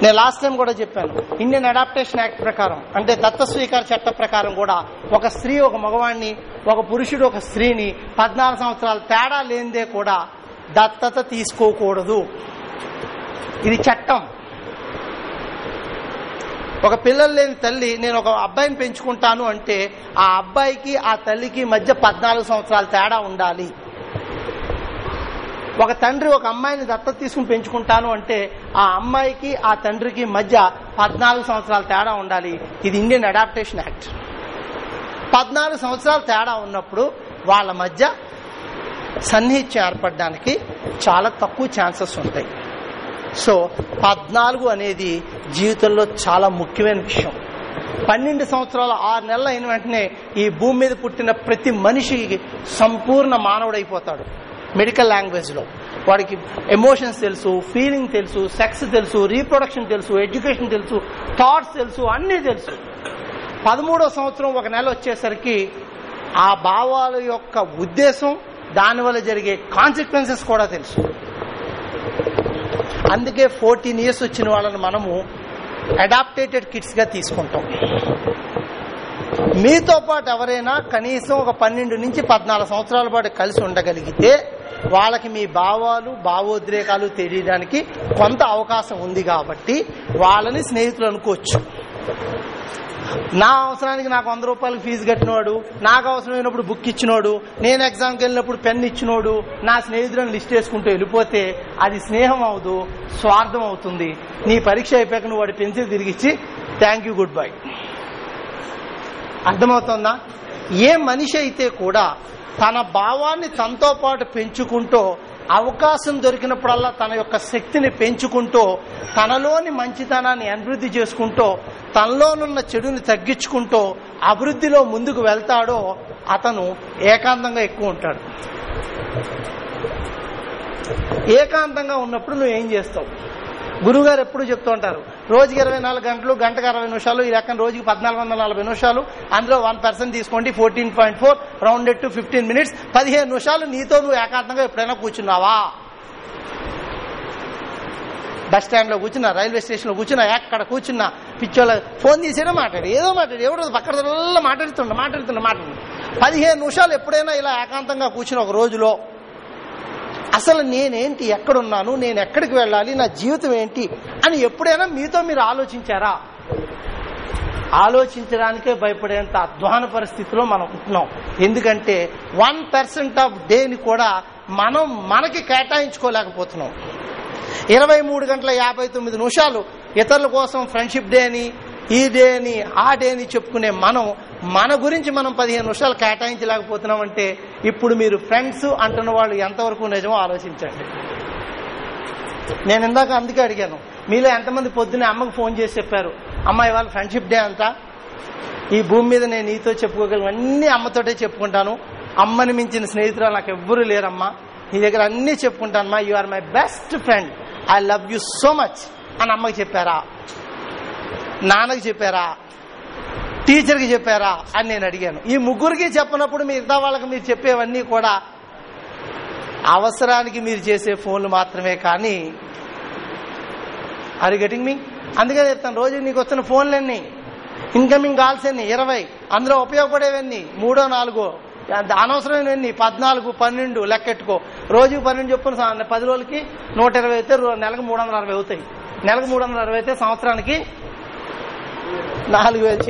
నేను లాస్ట్ టైం కూడా చెప్పాను ఇండియన్ అడాప్టేషన్ యాక్ట్ ప్రకారం అంటే దత్త స్వీకార చట్ట ప్రకారం కూడా ఒక స్త్రీ ఒక మగవాణ్ణి ఒక పురుషుడు ఒక స్త్రీని పద్నాలుగు సంవత్సరాల తేడా లేనిదే కూడా దత్తత తీసుకోకూడదు. ఇది చట్టం. ఒక పిల్లలు లేని తల్లి నేను ఒక అబ్బాయిని పెంచుకుంటాను అంటే ఆ అబ్బాయికి ఆ తల్లికి మధ్య పద్నాలుగు సంవత్సరాల తేడా ఉండాలి. ఒక తండ్రి ఒక అమ్మాయిని దత్తత తీసుకుని పెంచుకుంటాను అంటే ఆ అమ్మాయికి ఆ తండ్రికి మధ్య పద్నాలుగు సంవత్సరాల తేడా ఉండాలి. ఇది ఇండియన్ అడాప్టేషన్ యాక్ట్. పద్నాలుగు సంవత్సరాల తేడా ఉన్నప్పుడు వాళ్ళ మధ్య సన్నిహిత్యం ఏర్పడడానికి చాలా తక్కువ ఛాన్సెస్ ఉంటాయి. సో పద్నాలుగు అనేది జీవితంలో చాలా ముఖ్యమైన విషయం. పన్నెండు సంవత్సరాలు ఆరు నెలలు అయిన వెంటనే ఈ భూమి మీద పుట్టిన ప్రతి మనిషికి సంపూర్ణ మానవుడైపోతాడు మెడికల్ లాంగ్వేజ్లో వాడికి ఎమోషన్స్ తెలుసు ఫీలింగ్ తెలుసు సెక్స్ తెలుసు రీప్రొడక్షన్ తెలుసు ఎడ్యుకేషన్ తెలుసు థాట్స్ తెలుసు అన్నీ తెలుసు. పదమూడో సంవత్సరం ఒక నెల వచ్చేసరికి ఆ భావాల యొక్క ఉద్దేశం దానివల్ల జరిగే కాన్సిక్వెన్సెస్ కూడా తెలుసు. అందుకే ఫోర్టీన్ ఇయర్స్ వచ్చిన వాళ్ళని మనము అడాప్టేటెడ్ కిడ్స్గా తీసుకుంటాం. మీతో పాటు ఎవరైనా కనీసం ఒక పన్నెండు నుంచి పద్నాలుగు సంవత్సరాల పాటు కలిసి ఉండగలిగితే వాళ్ళకి మీ భావాలు భావోద్రేకాలు తెలియడానికి కొంత అవకాశం ఉంది కాబట్టి వాళ్ళని స్నేహితులు అనుకోవచ్చు. నా అవసరానికి నాకు వంద రూపాయలకి ఫీజు కట్టినవాడు నాకు అవసరమైనప్పుడు బుక్ ఇచ్చినోడు నేను ఎగ్జామ్కి వెళ్ళినప్పుడు పెన్ ఇచ్చినోడు నా స్నేహితులను లిస్ట్ వేసుకుంటూ వెళ్ళిపోతే అది స్నేహం అవదు స్వార్థం అవుతుంది. నీ పరీక్ష అయిపోయాక నువ్వు వాడి పెన్సిల్ తిరిగిచ్చి థ్యాంక్ యూ గుడ్ బై అర్థమవుతుందా? ఏ మనిషి అయితే కూడా తన భావాన్ని తనతో పాటు పెంచుకుంటూ అవకాశం దొరికినప్పుడల్లా తన యొక్క శక్తిని పెంచుకుంటూ తనలోని మంచితనాన్ని అభివృద్ధి చేసుకుంటూ తనలోనున్న చెడుని తగ్గించుకుంటూ అభివృద్ధిలో ముందుకు వెళ్తాడో అతను ఏకాంతంగా ఎక్కువ ఉంటాడు. ఏకాంతంగా ఉన్నప్పుడు నువ్వు ఏం చేస్తావు? గురువుగారు ఎప్పుడు చెప్తూ ఉంటారు రోజుకి ఇరవై నాలుగు గంటలు గంటకు అరవై నిమిషాలు ఈ రకం రోజుకి పద్నాలుగు వందల నలభై నిమిషాలు. అందులో వన్ పర్సెంట్ తీసుకోండి fourteen point four rounded to fifteen minutes పదిహేను నిమిషాలు నీతో నువ్వు ఏకాంతంగా ఎప్పుడైనా కూర్చున్నావా? బస్ స్టాండ్లో కూర్చున్నా రైల్వే స్టేషన్లో కూర్చున్నా ఎక్కడ కూర్చున్నా పిచ్చోళ్ళ ఫోన్ తీసేనా మాట్లాడు? ఏదో మాట్లాడు ఎవడో పక్కన మాట్లాడుతుండ మాట్లాడుతుండ మాట్లాడు పదిహేను నిమిషాలు ఎప్పుడైనా ఇలా ఏకాంతంగా కూర్చుని ఒక రోజులో అసలు నేనేంటి? ఎక్కడున్నాను? నేను ఎక్కడికి వెళ్ళాలి? నా జీవితం ఏంటి? అని ఎప్పుడైనా మీతో మీరు ఆలోచించారా? ఆలోచించడానికే భయపడేంత అధ్వాన పరిస్థితిలో మనం ఉంటున్నాం. ఎందుకంటే వన్ పర్సెంట్ ఆఫ్ డేని కూడా మనం మనకి కేటాయించుకోలేకపోతున్నాం. ఇరవై మూడు గంటల యాభై తొమ్మిది నిమిషాలు ఇతరుల కోసం ఫ్రెండ్షిప్ డే అని ఈ డే అని ఆ డే అని చెప్పుకునే మనం మన గురించి మనం పదిహేను నిమిషాలు కేటాయించలేకపోతున్నామంటే ఇప్పుడు మీరు ఫ్రెండ్స్ అంటున్న వాళ్ళు ఎంతవరకు నిజమో ఆలోచించండి. నేను ఇందాక అందుకే అడిగాను మీలో ఎంతమంది పొద్దున్నే అమ్మకు ఫోన్ చేసి చెప్పారు అమ్మ ఇవాళ ఫ్రెండ్షిప్ డే అంతా ఈ భూమి మీద నేను నీతో చెప్పుకోగలను అన్ని అమ్మతోటే చెప్పుకుంటాను అమ్మని మించిన స్నేహితురాలు నాకు ఎవ్వరూ లేరమ్మా నీ దగ్గర అన్ని చెప్పుకుంటానమ్మా you are my best friend I love you so much అని అమ్మకి చెప్పారా? నాన్నకి చెప్పారా? టీచర్కి చెప్పారా అని నేను అడిగాను. ఈ ముగ్గురికి చెప్పినప్పుడు మిగతా వాళ్ళకి మీరు చెప్పేవన్నీ కూడా అవసరానికి మీరు చేసే ఫోన్లు మాత్రమే కానీ ఆర్ గెటింగ్ మీ అందుకే చెప్తాను రోజు నీకు వచ్చిన ఫోన్లన్నీ ఇన్కమింగ్ కాల్స్ ఎన్ని? ఇరవై. అందులో ఉపయోగపడేవన్నీ? మూడో నాలుగో. అనవసరమైనవన్నీ పద్నాలుగు పన్నెండు లెక్కెట్టుకో. రోజు పన్నెండు చొప్పున పది రోజులకి నూట ఇరవై అయితే నెలకు మూడు వందల అరవై అవుతాయి. నెలకు మూడు వందల అరవై అయితే సంవత్సరానికి నాలుగు వేలు